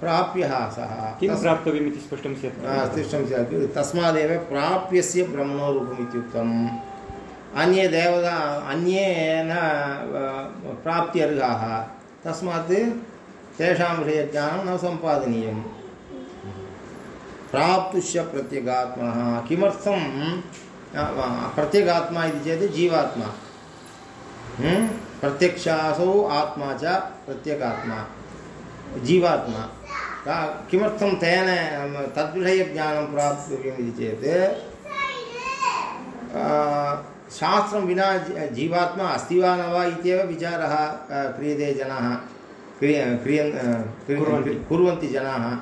प्राप्यः सः। किं प्राप्तव्यम् इति स्पष्टं स्यात्? तिष्ठं स्यात्। तस्मादेव प्राप्यस्य ब्रह्मणो रूपम् इत्युक्तम्। अन्ये देवता अन्ये न प्राप्त्यर्हाः तस्मात् तेषां विषयज्ञानं न सम्पादनीयम्। प्राप्तुश्च प्रत्यगात्मनः किमर्थं? प्रत्यगात्मा इति चेत् जीवात्मा? प्रत्यक्षासौ आत्मा च प्रत्यगात्मा। जीवात्मा। का- किमर्थं तेन तद्विषयज्ञानं प्राप्तव्यम् इति चेत् शास्त्रं विना जीवात्मा अस्ति वा न वा इत्येव विचारः क्रियते जनाः। क्रिय क्रियन् कुर्वन्ति। जनाः?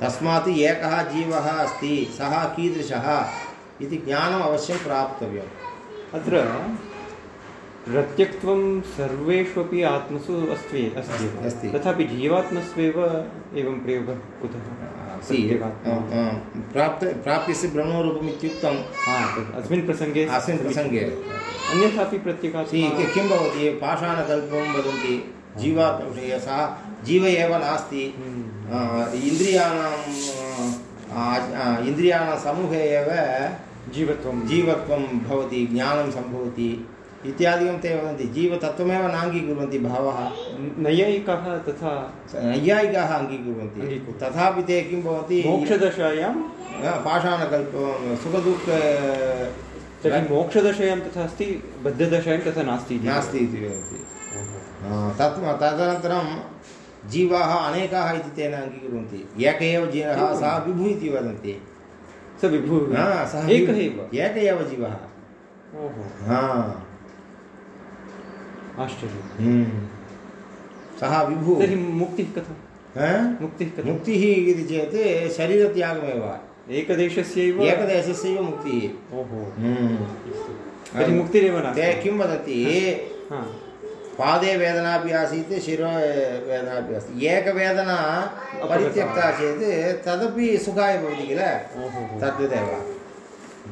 तस्मात् एकः जीवः अस्ति सः कीदृशः इति ज्ञानम् अवश्यं प्राप्तव्यम्। अत्र प्रत्यक्त्वं सर्वेष्वपि आत्मसु अस्ति अस्ति। अस्ति। तथापि जीवात्मस्वेव एवं प्रयोगः कुतः। प्राप्त प्राप्यस्य ब्रह्मरूपम् इत्युक्तं हा अस्मिन् प्रसङ्गे अस्मिन् प्रसङ्गे। अन्यथापि कि- किं भवति? पाषाणकल्पं वदन्ति। जीवात्मविषये सः जीव एव नास्ति हम्म। इन्द्रियाणां इन्द्रियाणां समूहे एव जीवत्वं। जीवत्वं भवति ज्ञानं सम्भवति इत्यादिकं ते वदन्ति। जीवतत्त्वमेव नाङ्गीकुर्वन्ति बहवः नैयायिकाः तथा नैयायिकाः अङ्गीकुर्वन्ति। तथापि ते किं भवति? मोक्षदशायां? पाषाणकल्पं सुखदुःख तर्हि मोक्षदशायां तथा अस्ति बद्धदशायां तथा नास्ति नास्ति इति वदन्ति। तत् तदनन्तरं जीवाः अनेकाः इति तेन अङ्गीकुर्वन्ति। एक एव जीवः सः विभुः इति वदन्ति। स विभुः हा, सः एकः एव? एक एव जीवः आश्चर्यं हम्म। सः विभुः। तर्हि मुक्तिः कथं? मुक्तिः कथं? मुक्तिः इति चेत् शरीरत्यागमेव। एकदेशस्यैव? एकदेशस्यैव मुक्तिः। ओहो। हम्म। तर्हि मुक्तिरेव न ते किं वदति? पादे वेदनापि आसीत् शिरो वेदनापि अस्ति एकवेदना परित्यक्ता चेत् तदपि सुखाय भवति किल? तद्वदेव।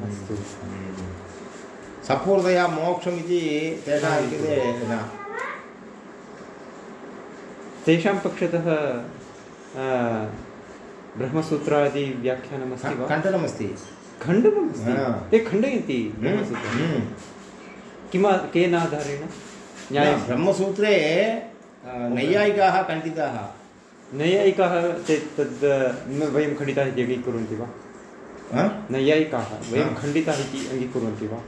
अस्तु। सपूर्णतया मोक्षमिति तेषां कृते न। तेषां पक्षतः ब्रह्मसूत्रादिव्याख्यानमस्ति वा? खण्डनमस्ति। हा। ते खण्डयन्ति हम्म, ब्रह्मसूत्रं। हम्म। किमा केन आधारेण न्यायं। ब्रह्मसूत्रे नैयायिकाः खण्डिताः नैयायिकाः ते तद् वयं खण्डिताः इति अङ्गीकुर्वन्ति वा? नैयायिकाः वयं। खण्डिताः इति अङ्गीकुर्वन्ति वा?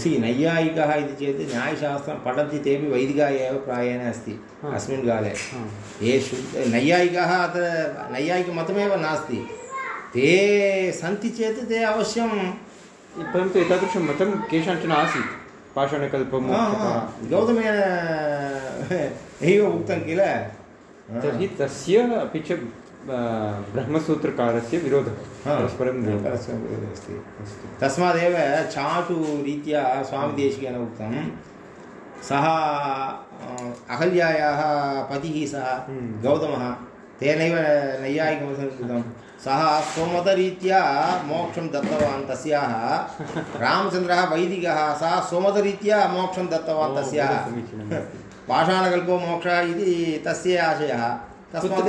सि नैयायिकः इति चेत् न्यायशास्त्रं पठन्ति तेपि वैदिकाः एव प्रायेण अस्ति अस्मिन् काले। ये शुद्ध नैयायिकाः अत्र नैयायिकमतमेव नास्ति। ते सन्ति चेत् ते अवश्यं परन्तु एतादृशं मतं केषाञ्चन आसीत्। पाषाणकल्पं गौतमेन एव उक्तं किल तर्हि तस्य अपि च ब्रह्मसूत्रकारस्य विरोधः हा, परस्परं परस्परं विरोधः अस्ति अस्तु तस्मादेव चाटुरीत्या स्वामिदेशिकेन उक्तं सः अहल्यायाः पतिः सः। गौतमः तेनैव सः स्वमतरीत्या मोक्षं दत्तवान् तस्याः रामचन्द्रः वैदिकः सः स्वमतरीत्या मोक्षं दत्तवान् तस्याः। पाषाणकल्पो मोक्षः इति तस्य आशयः तस्मात्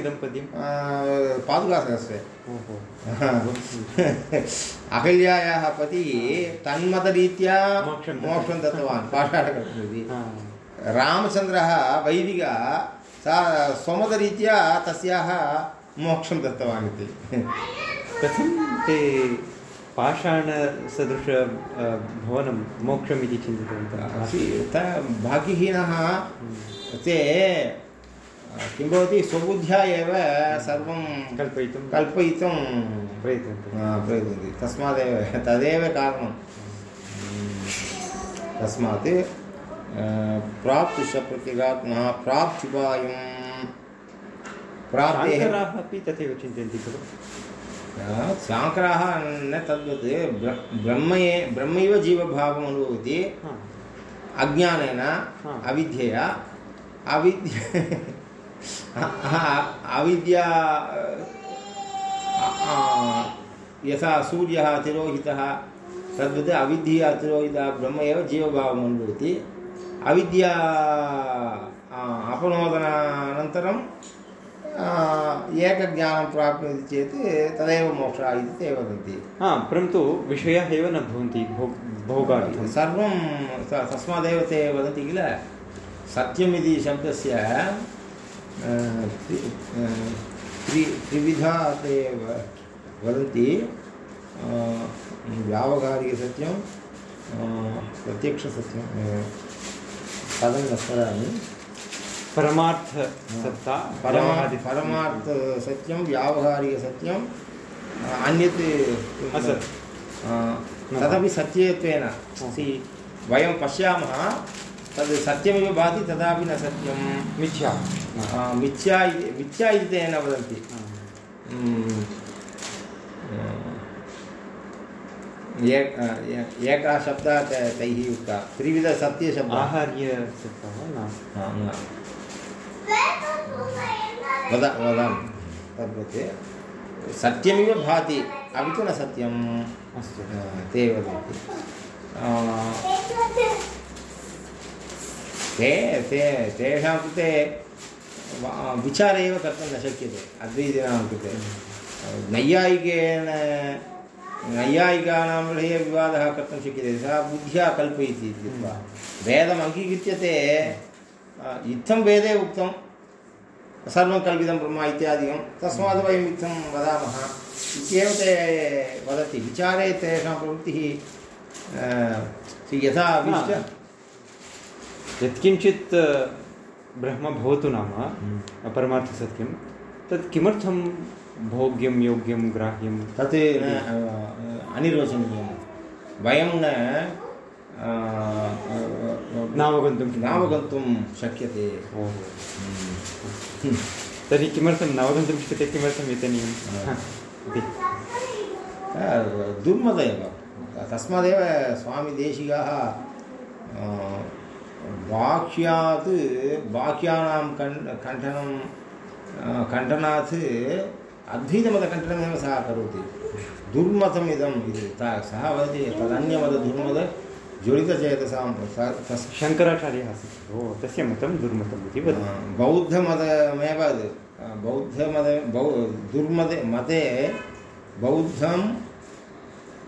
इदं पद्यं पादुकासहस्रे अहल्यायाः पतिः तन्मतरीत्या मोक्षं दत्तवान्। पाषाणकल्पमिति हा। रामचन्द्रः वैदिकः सा स्वमतरीत्या तस्याः मोक्षं दत्तवान् इति कथं ते पाषाणसदृश भवनं मोक्षम् इति चिन्तितवन्तः भाग्यहीनः ते किं भवति स्वबुद्ध्या एव सर्वं कल्पयितुं कल्पयितुं प्रयतन्ते प्रयतन्ते तस्मादेव तदेव कारणं तस्मात् प्राप्तिशप्रत्यगात्मः प्राप्त्युपायं प्राप्तेः अपि तथैव चिन्तयन्ति खलु। शाङ्कराः न तद्वत् ब्र- ब्रह्मये ब्रह्मैव जीवभावम् अनुभवति अज्ञानेन अविद्यया अविद्य अविद्या यथा सूर्यः तिरोहितः तद्वत् अविद्यया तिरोहितः ब्रह्म एव जीवभावम् अनुभवति अविद्या अपनोदनानन्तरं एकज्ञानं प्राप्नोति चेत् तदेव मोक्षः इति ते वदन्ति हा परन्तु विषयाः एव न भवन्ति भो भोगार्थं सर्वं तस्मादेव ते वदन्ति किल सत्यमिति शब्दस्य त्रि त्रि त्रिविधा ते वदन्ति व्यावहारिकसत्यं प्रत्यक्षसत्यं पदं न स्मरामि परमार्थसत्ता परमा व्यावहारिक- परमार्थसत्यं व्यावहारिकसत्यम् अन्यत् असत्। तदपि सत्यत्वेन। सि वयं पश्यामः तद् सत्यमिव भाति तदापि न सत्यं। मिथ्या। मिथ्या मिथ्या इति ते न वदन्ति. एक शब्दः त- उक्तः। त्रिविधसत्यशब्दः। आहार्यसत्ता वा न। वद वदामि तद्वत्। सत्यमिव भाति अपि तु न सत्यम्। अस्तु। ते वदन्ति। ते ते तेषां कृते वा- एव कर्तुं न शक्यते। अद्वैतिनां कृते। नैयायिकेन नैयायिकानां विषये विवादः कर्तुं शक्यते। सः बुद्ध्या कल्पयति इत्युक्त्वा वेदम् अङ्गीकृत्य ते इत्थं वेदे उक्तं सर्वं कल्पितं ब्रह्म इत्यादिकं तस्मात् वयम् इत्थं वदामः इत्येव ते वदति विचारे तेषां प्रवृत्तिः यथा यत्किञ्चित् ब्रह्म भवतु नाम परमार्थसत्यं तत् किमर्थं भोग्यं योग्यं ग्राह्यं? तत् अनिर्वचनीयं। वयं न नावगन्तुं नावगन्तुं शक्यते ओहो तर्हि किमर्थं नावगन्तुं शक्यते किमर्थम् एतनीयं हा. इति दुर्मद एव तस्मादेव स्वामिदेशिकाः वाक्यात् वाक्यानां कण् खण्डनं अ, खण्डनात् अद्वैतमतखण्डनमेव सः करोति दुर्मतम् इदम् इति सः वदति तदन्यमतदुर्मत ज्वलितचेतसां शङ्कराचार्यः आसीत्। ओ तस्य मतं दुर्मतम् इति वदति। बौद्धमतमेव बौद्धमत बौ दुर्मते मते बौद्धं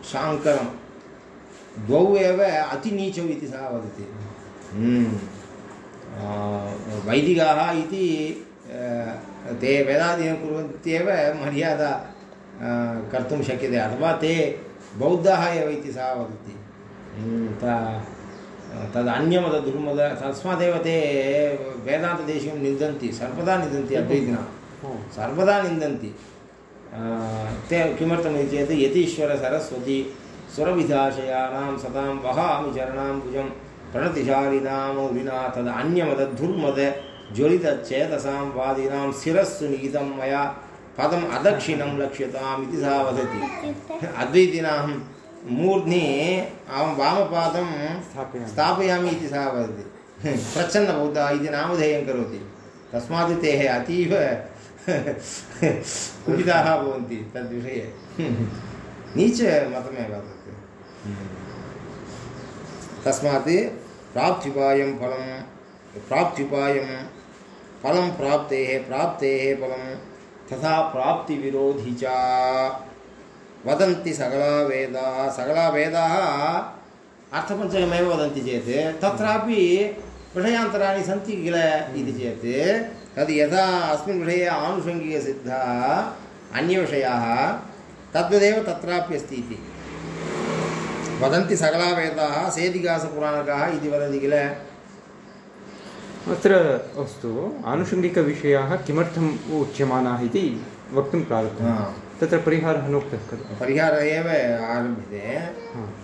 शाङ्करं। द्वौ एव अतिनीचौ इति सः वदति। हम्म। वैदिकाः इति ते वेदाध्ययनं कुर्वन्त्येव मर्यादा कर्तुं शक्यते अथवा ते बौद्धाः एव इति सः वदति। हम्म, त- तद् अन्यमत दुर्मद तस्मादेव ते वेदान्तदेशीयं निन्दन्ति सर्वदा निन्दन्ति अद्वैतिनः सर्वदा निन्दन्ति ते किमर्थमिति चेत् यतीश्वर सरस्वती सुरविधाशयानां सतां वहामि चरणाम्बुजं प्रणतिशालिनामौलिना तद् अन्यमदद्धुर्मद ज्वलितचेतसां वादिनां शिरस्सु निहितं मया पदम् अदक्षिणं लक्ष्यताम् इति सः वदति इत्युक्ते अद्वैतिनां मूर्ध्नि अहं वामपादं स्थापयामि। स्थापयामि इति सः वदति। प्रच्छन्नबौद्धः इति नामधेयं करोति। तस्मात् ते अतीव कुपिताः भवन्ति तद्विषये। नीचमतमेव तत्। तस्मात् प्राप्त्युपायं फलं प्राप्त्युपायं फलं प्राप्तेः प्राप्तेः फलं तथा प्राप्तिविरोधि च। वदन्ति सकला वेदाः। सकला वेदाः अर्थपञ्चकमेव वदन्ति चेत् तत्रापि विषयान्तराणि सन्ति किल इति चेत् तद् यथा अस्मिन् विषये आनुषङ्गिकसिद्धाः अन्यविषयाः तद्वदेव तत्रापि अस्ति इति। वदन्ति सकला वेदाः सेदिकासपुराणकाः इति वदन्ति किल? अत्र अस्तु आनुषङ्गिकविषयाः किमर्थम् उच्यमानाः इति वक्तुं प्रारब्धं। तत्र परिहारः नोक्तः खलु परिहारः एव आरभ्यते।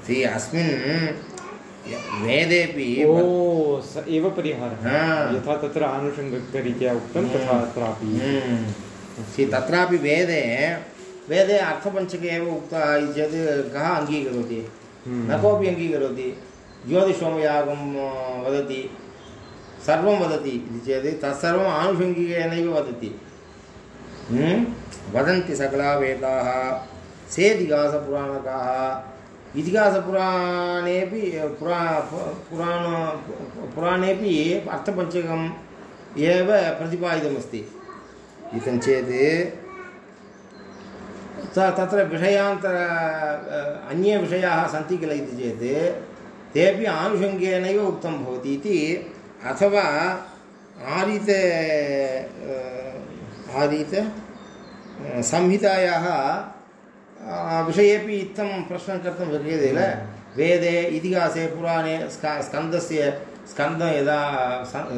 सि अस्मिन् वेदेपि ओ स एव परिहारः हा। यथा तत्र आनुषङ्गिकरीत्या उक्तं तथा अत्रापि हम्म। सि तत्रापि वेदे वेदे अर्थपञ्चके एव उक्तः इति चेत् कः अङ्गीकरोति हम्म। न कोऽपि अङ्गीकरोति ज्योतिषोमयागं वदति सर्वं वदति इति चेत् तत्सर्वम् आनुषङ्गिकेनैव वदति हम्म? वदन्ति सकला वेदाः सेदिहासपुराणकाः इतिहासपुराणेपि पुरा पुराण पुराणेपि अर्थपञ्चकम् एव प्रतिपादितमस्ति। इदं चेत् स तत्र विषयान्तर अन्ये विषयाः सन्ति किल इति चेत् तेपि आनुषङ्गेनैव उक्तं भवति इति अथवा आरीत आरीत संहितायाः विषयेपि इत्थं प्रश्नं कर्तुं शक्यते किल वेदे इतिहासे पुराणे स्क स्कन्दस्य स्कन्द यदा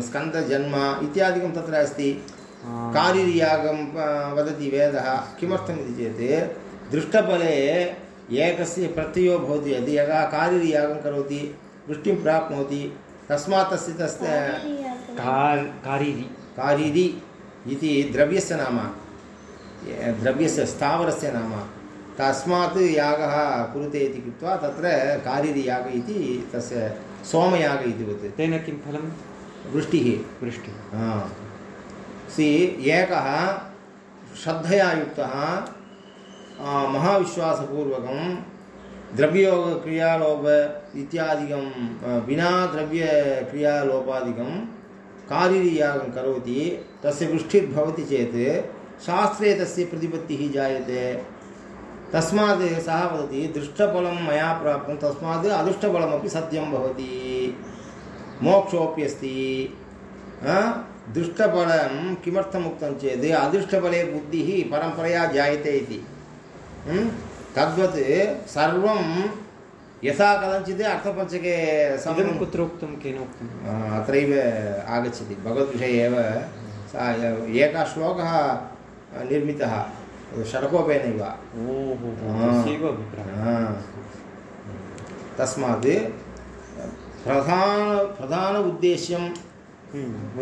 स्कन्दजन्म इत्यादिकं तत्र अस्ति। कारिर्यागं आ, वदति वेदः किमर्थम् इति चेत् दृष्टफले एकस्य प्रत्ययो भवति। यदि यदा कारिर्यागं करोति वृष्टिं प्राप्नोति तस्मात् तस्य तस्य कार् कारीरि। कारिरि इति द्रव्यस्य नाम। द्रव्यस्य स्थावरस्य नाम। तस्मात् यागः कुरुते इति कृत्वा तत्र कारिरियाग इति तस्य सोमयाग इति तेन किं फलं वृष्टिः। वृष्टिः। हा। सि एकः श्रद्धया युक्तः महाविश्वासपूर्वकं द्रव्ययोगक्रियालोप इत्यादिकं विना द्रव्यक्रियालोपादिकं कारियागं करोति तस्य वृष्टिर्भवति चेत् शास्त्रे तस्य प्रतिपत्तिः जायते। तस्मात् सः वदति दृष्टफलं मया प्राप्तं तस्मात् अदृष्टफलमपि सत्यं भवति। मोक्षोऽप्यस्ति? दृष्टफलं किमर्थम् उक्तं चेत् अदृष्टफले बुद्धिः परम्परया जायते इति? तद्वत् सर्वं यथा कथञ्चित् अर्थपञ्चके समं कुत्र उक्तं केन उक्तं? आ, अत्रैव आगच्छति। भगवद्विषये एव सा एकः श्लोकः निर्मितः। हा। हा। तस्मात् प्रधान प्रधान उद्देश्यं हम्म,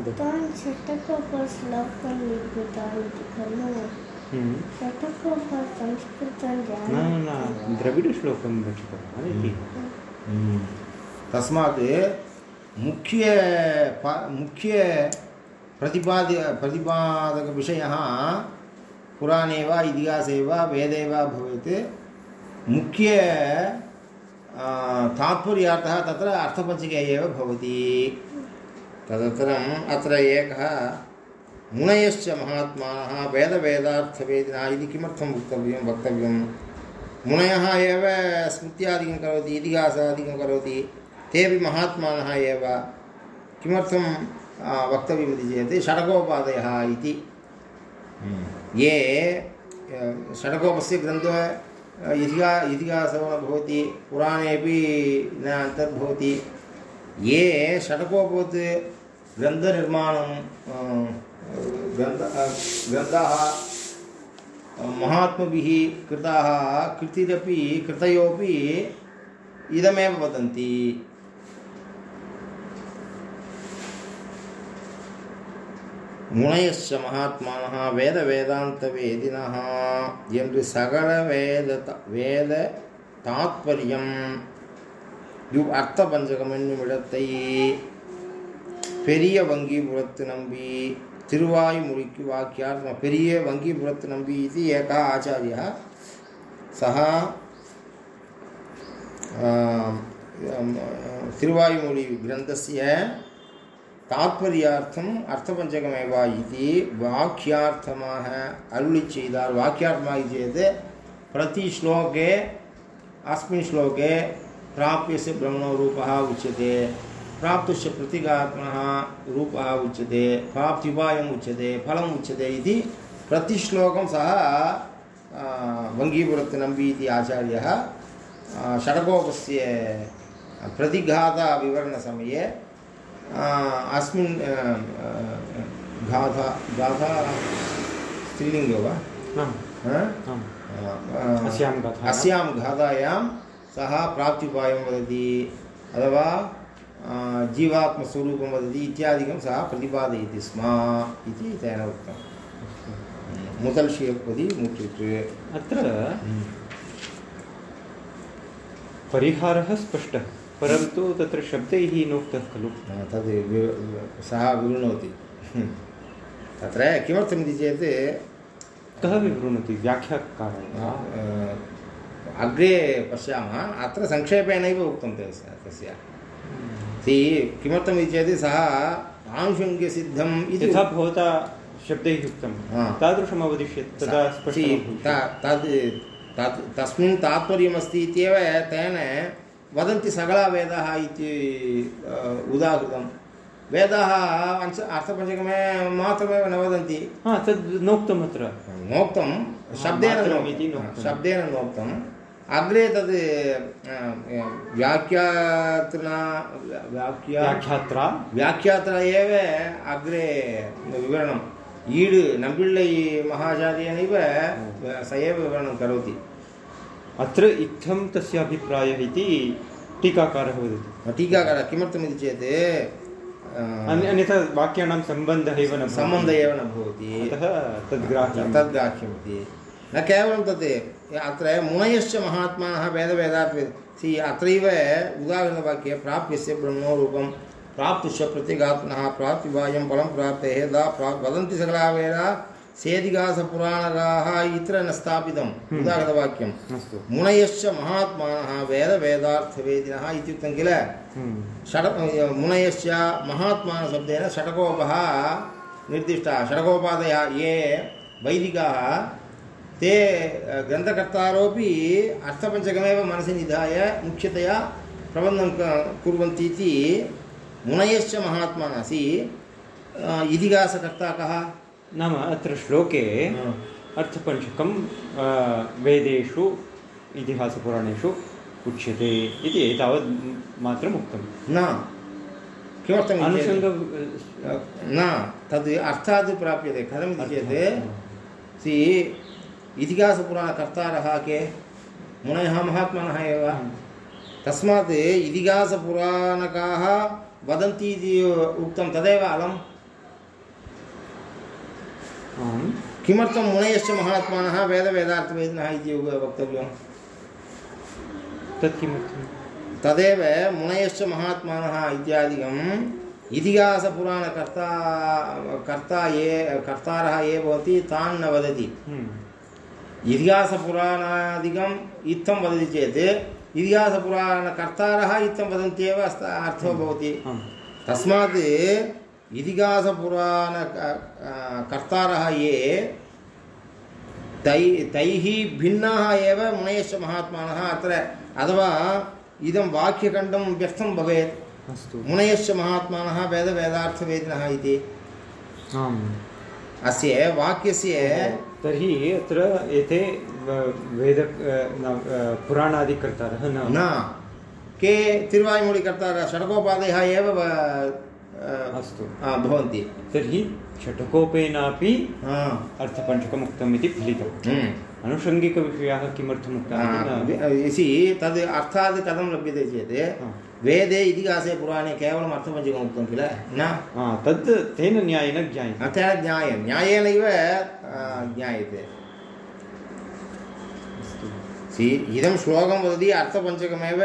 हम्म। द्रविडश्लोकं तस्मात् मुख्य प- मुख्य प्रतिपाद्य प्रतिपादकविषयः पुराणे वा, इतिहासे वा, वेदे वा भवेत्। मुख्य तात्पर्यार्थः तत्र अर्थपञ्चके एव भवति। तदनन्तरम् अत्र एकः, मुनयश्च महात्मानः वेदवेदार्थवेदिनः इति किमर्थं वक्तव्यं वक्तव्यं? मुनयः एव स्मृत्यादिकं करोति, इतिहासादिकं करोति तेपि महात्मानः एव। किमर्थं वक्तव्यमिति चेत् षडकोपादयः इति। ये षडकोपस्य ग्रन्थः इतिहा, इतिहासो न भवति पुराणेपि न अन्तर्भवति ये षडकोपवत् ग्रन्थनिर्माणं ग्रन्थ ग्रन्थाः महात्मभिः कृताः, कृतिरपि, कृतयोपि इदमेव वदन्ति। ಮುಣಯಸ್ಸ ಮಹಾತ್ಮನಃ ವೇದ ವೇದಾಂತ ವೇದಿನಃ ಎಂದು ಸಗಲ ವೇದ வேத தாத்பரியம் இவ் அர்த்த பஞ்சகம் என்னும் இடத்தை பெரிய வங்கிபுரத்து நம்பி திருவாய்மொழிக்கு வாக்கியார் பெரிய வங்கிபுரத்து நம்பி இது ஏகா ஆச்சாரியா சகா திருவாய்மொழி கிரந்தசிய தாத்பரியார்த்தம் அர்த்தபஞ்சகமேவா இது வாக்கியார்த்தமாக அருளி செய்தார் வாக்கியார்த்தமாக चेत् प्रतिश्लोके अस्मिन् श्लोके प्राप्यस्य ब्रह्मरूपः उच्यते प्राप्तस्य प्रतीकात्मनः रूपः उच्यते प्राप्त्युपायम् उच्यते फलम् उच्यते इति प्रतिश्लोकं सः आ, वङ्गीपुरत्नम्बि इति आचार्यः आ, षडकोपस्य प्रतिघातविवरणसमये आ, अस्मिन् गाधा गाधा स्त्रीलिङ्गो वा अस्यां गाथा अस्यां सः प्राप्त्युपायं वदति अथवा जीवात्मस्वरूपं वदति इत्यादिकं सः प्रतिपादयति स्म इति तेन उक्तं। मुदल् मुच्युत् अत्र हम्म। परिहारः स्पष्टः। परन्तु तत्र शब्दैः नोक्तः खलु। तद् सः विवृणोति। तत्र किमर्थमिति चेत् कः विवृणोति? व्याख्याकारः अग्रे पश्यामः अत्र संक्षेपेणैव उक्तं तस्य। तस्य सि किमर्थमिति चेत् सः आनुषङ्ग्यसिद्धम् इति यथा भवता शब्दैः उक्तं तादृशम् अवदिश्यते तदा स्पष्टं तस्मिन् तात्पर्यमस्ति इत्येव तेन वदन्ति सकला वेदाः इति उदाहृतं वेदाः अंश अर्थपञ्चकमे मात्रमेव न वदन्ति। हा तद् नोक्तम् अत्र। नोक्तं शब्देन इति। शब्देन नोक्तम्। अग्रे तद् अ, व्याख्यातृणा व्याख्या व्याख्यात्रा। एव अग्रे विवरणम्। ईड् नम्पिळ्ळै महाचार्येणैव स एव विवरणं करोति। अत्र इत्थं तस्य अभिप्रायः इति टीकाकारः वदति। टीकाकार किमर्थमिति चेत् अन्य- अन्यथा वाक्याणां सम्बन्धः एव न। सम्बन्धः एव न भवति। अतः तद्ग्राह्यं तद्गाख्यमिति न केवलं तत् अत्र मुनयश्च महात्मानः वेदवेदार्थ सि अत्रैव उदाहरणवाक्ये प्राप्यस्य ब्रह्मोरूपं प्राप्तुश्च प्रत्यगात्मनः प्राप्तिवायं फलं प्राप्तेः दा प्रा वदन्ति सकला वेदा सेदिगासपुराणकाः इत्र न स्थापितम् उदाहरणवाक्यं अस्तु। मुनयश्च महात्मानः वेदवेदार्थवेदिनः इत्युक्तं किल? हम्म। षड मुनयश्च महात्मानशब्देन षटकोपः निर्दिष्टः। षटकोपादयः ये वैदिकाः ते ग्रन्थकर्तारोपि अर्थपञ्चकमेव मनसि निधाय मुख्यतया प्रबन्धं कुर्वन्ति इति मुनयश्च महात्मानः सि अ, इतिहासकर्ता कः? नाम अत्र श्लोके अर्थपञ्चकं वेदेषु इतिहासपुराणेषु उच्यते इति एतावत् मात्रम् उक्तं न। किमर्थम् अनुषङ्ग न। तद् अर्थात् प्राप्यते कथमिति चेत् सि इतिहासपुराणकर्तारः के? मुनयः महात्मनः एव। तस्मात् इतिहासपुराणकाः वदन्ति इति उक्तं तदेव अलम्। आम् किमर्थं मुनयश्च महात्मानः वेदवेदार्थवेदिनः इति वक्तव्यं तत् किमर्थं तदेव मुनयश्च महात्मानः इत्यादिकम् इतिहासपुराणकर्ता कर्ता ये कर्तारः ये भवति तान् न वदति। हम्म। इतिहासपुराणादिकम् इत्थं वदति चेत् इतिहासपुराणकर्तारः इत्थं वदन्त्येव अस्त अर्थो भवति। तस्मात् इतिहासपुराण कर्तारः ये तै तैः भिन्नाः एव मुनयश्च महात्मानः अत्र अथवा इदं वाक्यखण्डं व्यर्थं भवेत्। अस्तु। मुनयश्च महात्मानः वेदवेदार्थवेदिनः इति। आम्। अस्य वाक्यस्य तर्हि अत्र एते वेद पुराणादिकर्तारः न। न। के तिरुवायुमूलिकर्तारः षड्कोपादयः एव अस्तु। आ, भवन्ति। तर्हि षटकोपेनापि हा, अर्थपञ्चकम् उक्तम् इति फलितम्। अनुषङ्गिकविषयाः किमर्थम् उक्ताः इति तद् अर्थात् कथं लभ्यते चेत् वेदे इतिहासे पुराणे केवलम् अर्थपञ्चकम् उक्तं किल? न? तद् तेन न्यायेन ज्ञायते। तेन न्यायं न्यायेनैव ज्ञायते। इदं श्लोकं वदति अर्थपञ्चकमेव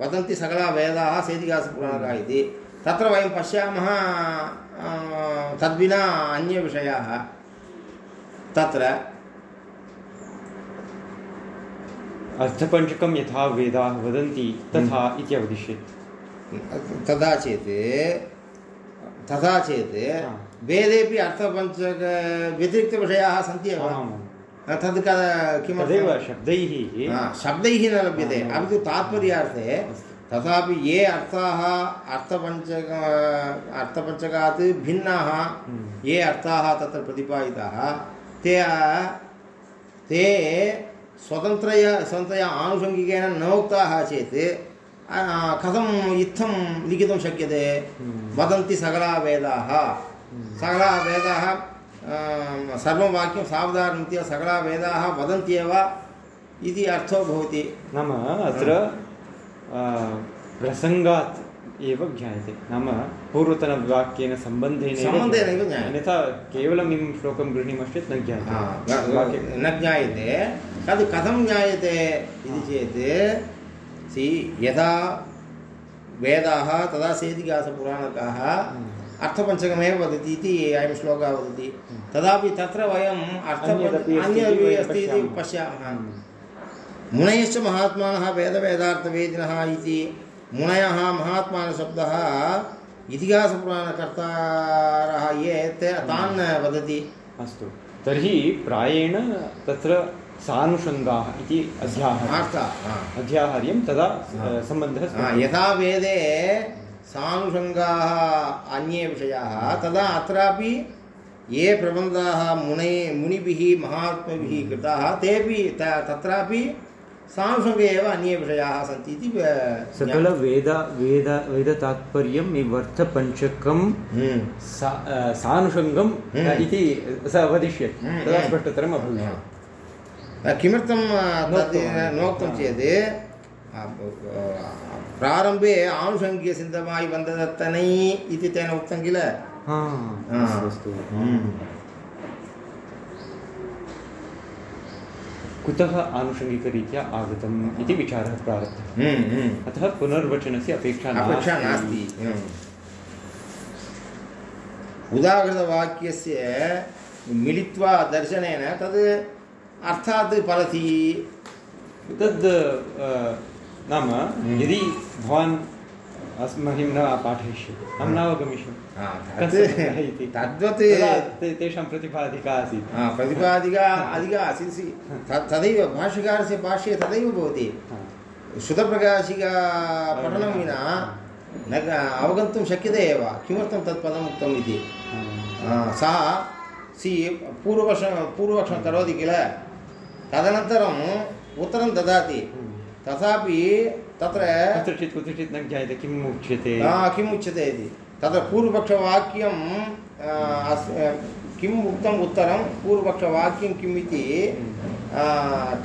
वदन्ति सकला वेदाः सेतिहासपुराणकाः इति। तत्र वयं पश्यामः तद्विना अन्यविषयाः। तत्र अर्थपञ्चकं यथा वेदाः वदन्ति तथा इति अवदिश्यते। तथा चेत् तथा चेत्। वेदेपि अर्थपञ्चक व्यतिरिक्तविषयाः सन्ति एव। तद् क तदेव शब्दैः। शब्दैः न लभ्यते। अपि तु तात्पर्यार्थे। तथापि ये अर्थाः अर्थपञ्चक अर्थपञ्चकात् भिन्नाः हम्म। ये अर्थाः तत्र प्रतिपादिताः ते ते स्वतन्त्रया स्वतन्त्रया आनुषङ्गिकेन न उक्ताः चेत् कथम् इत्थं लिखितुं शक्यते हम्म। वदन्ति सकला वेदाः सकला वेदाः सर्वं वाक्यं सावधानरीत्या सकला वेदाः वदन्त्येव इति अर्थो भवति नाम अत्र प्रसङ्गात् एव ज्ञायते। नाम पूर्वतनवाक्येन सम्बन्धेन एव ज्ञायते। अन्यथा केवलं इमं श्लोकं गृह्णीमश्चेत् न ज्ञायते। न- ज्ञायते। तद् कथं ज्ञायते इति चेत् सि यदा वेदाः तदा सेदिगासपुराणकाः अर्थपञ्चकमेव वदति इति अयं श्लोकः वदति। तदापि तत्र वयम् अर्थपञ्च अन्यदपि अस्ति इति पश्यामः। मुनयश्च महात्मानः वेदवेदार्थवेदिनः इति मुनयः महात्मानशब्दः इतिहासपुराणकर्तारः ये ते तान् वदति अस्तु तर्हि प्रायेण तत्र सानुषङ्गाः इति अध्याहारः अध्याहार्यं तदा। सम्बन्धः। यथा वेदे सानुषङ्गाः अन्ये विषयाः तदा अत्रापि ये प्रबन्धाः मुनै मुनिभिः महात्मभिः कृताः तेपि त तत्रापि सानुषङ्गे एव अन्ये विषयाः सन्ति इति व- सकल वेद वेद वेदतात्पर्यं निवर्थपञ्चकं हम्म। सा सानुषङ्गम् हम्म। इति स अवदिष्यत् हम्म, तदा। स्पष्टतरम् अभविष्यत् अ, किमर्थं नोक्तं चेत् प्रारम्भे आनुषङ्गिकसिद्धमायि बन्धदत्तनै इति तेन उक्तं किल। अस्तु अस्तु हम्म। कुतः आनुषङ्गिकरीत्या आगतम् इति विचारः प्रारब्धः हम्म, हम्म। अतः पुनर्वचनस्य अपेक्षा अपेक्षा नास्ति हम्म। उदाहृतवाक्यस्य मिलित्वा दर्शनेन तद् अर्थात् फलति तद् नाम यदि भवान् अस्मभ्यं न पाठयिष्यति अहं न अवगमिष्यामि तद्वत् तेषां प्रतिभा अधिका आसीत्। हा, प्रतिपादिका अधिका आसीत् सि- तदैव भाष्यकारस्य भाष्ये तदैव भवति। श्रुतप्रकाशिका पठनं विना न अवगन्तुं शक्यते एव। किमर्थं तत् पदम् उक्तम् इति? हा। सा सि पूर्वपक्षं पूर्वपक्षं करोति किल? तदनन्तरम् उत्तरं ददाति। तथापि तत्र कुत्रचित् कुत्रचित् न ज्ञायते किम् उच्यते? किम् उच्यते इति? तत्र पूर्वपक्षवाक्यं किम् उक्तम् उत्तरं? पूर्वपक्षवाक्यं किम् इति?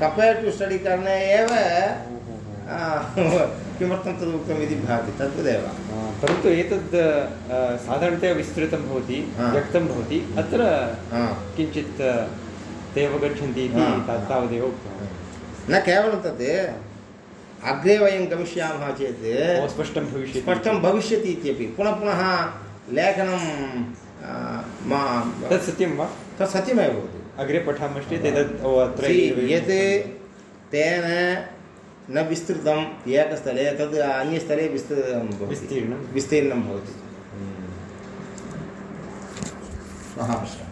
कम्पेर् टु स्टडि करणे एव किमर्थं तद् उक्तम् इति भाति तद्वदेव। परन्तु एतद् साधारणतया विस्तृतं भवति व्यक्तं भवति अत्र किञ्चित् ते अवगच्छन्ति इति तावदेव उक्तवान् न केवलं तत् अग्रे वयं गमिष्यामः चेत् स्पष्टं भविष्यति स्पष्टं भविष्यति इत्यपि। पुनः पुनः लेखनं तत् सत्यं वा? तत् सत्यमेव भवति। अग्रे पठामश्चेत् एतत् यत् तेन न विस्तृतम् एकस्थले तद् अन्यस्थले विस्तृतं विस्तीर्णं। विस्तीर्णं भवति। श्वः पश्यामः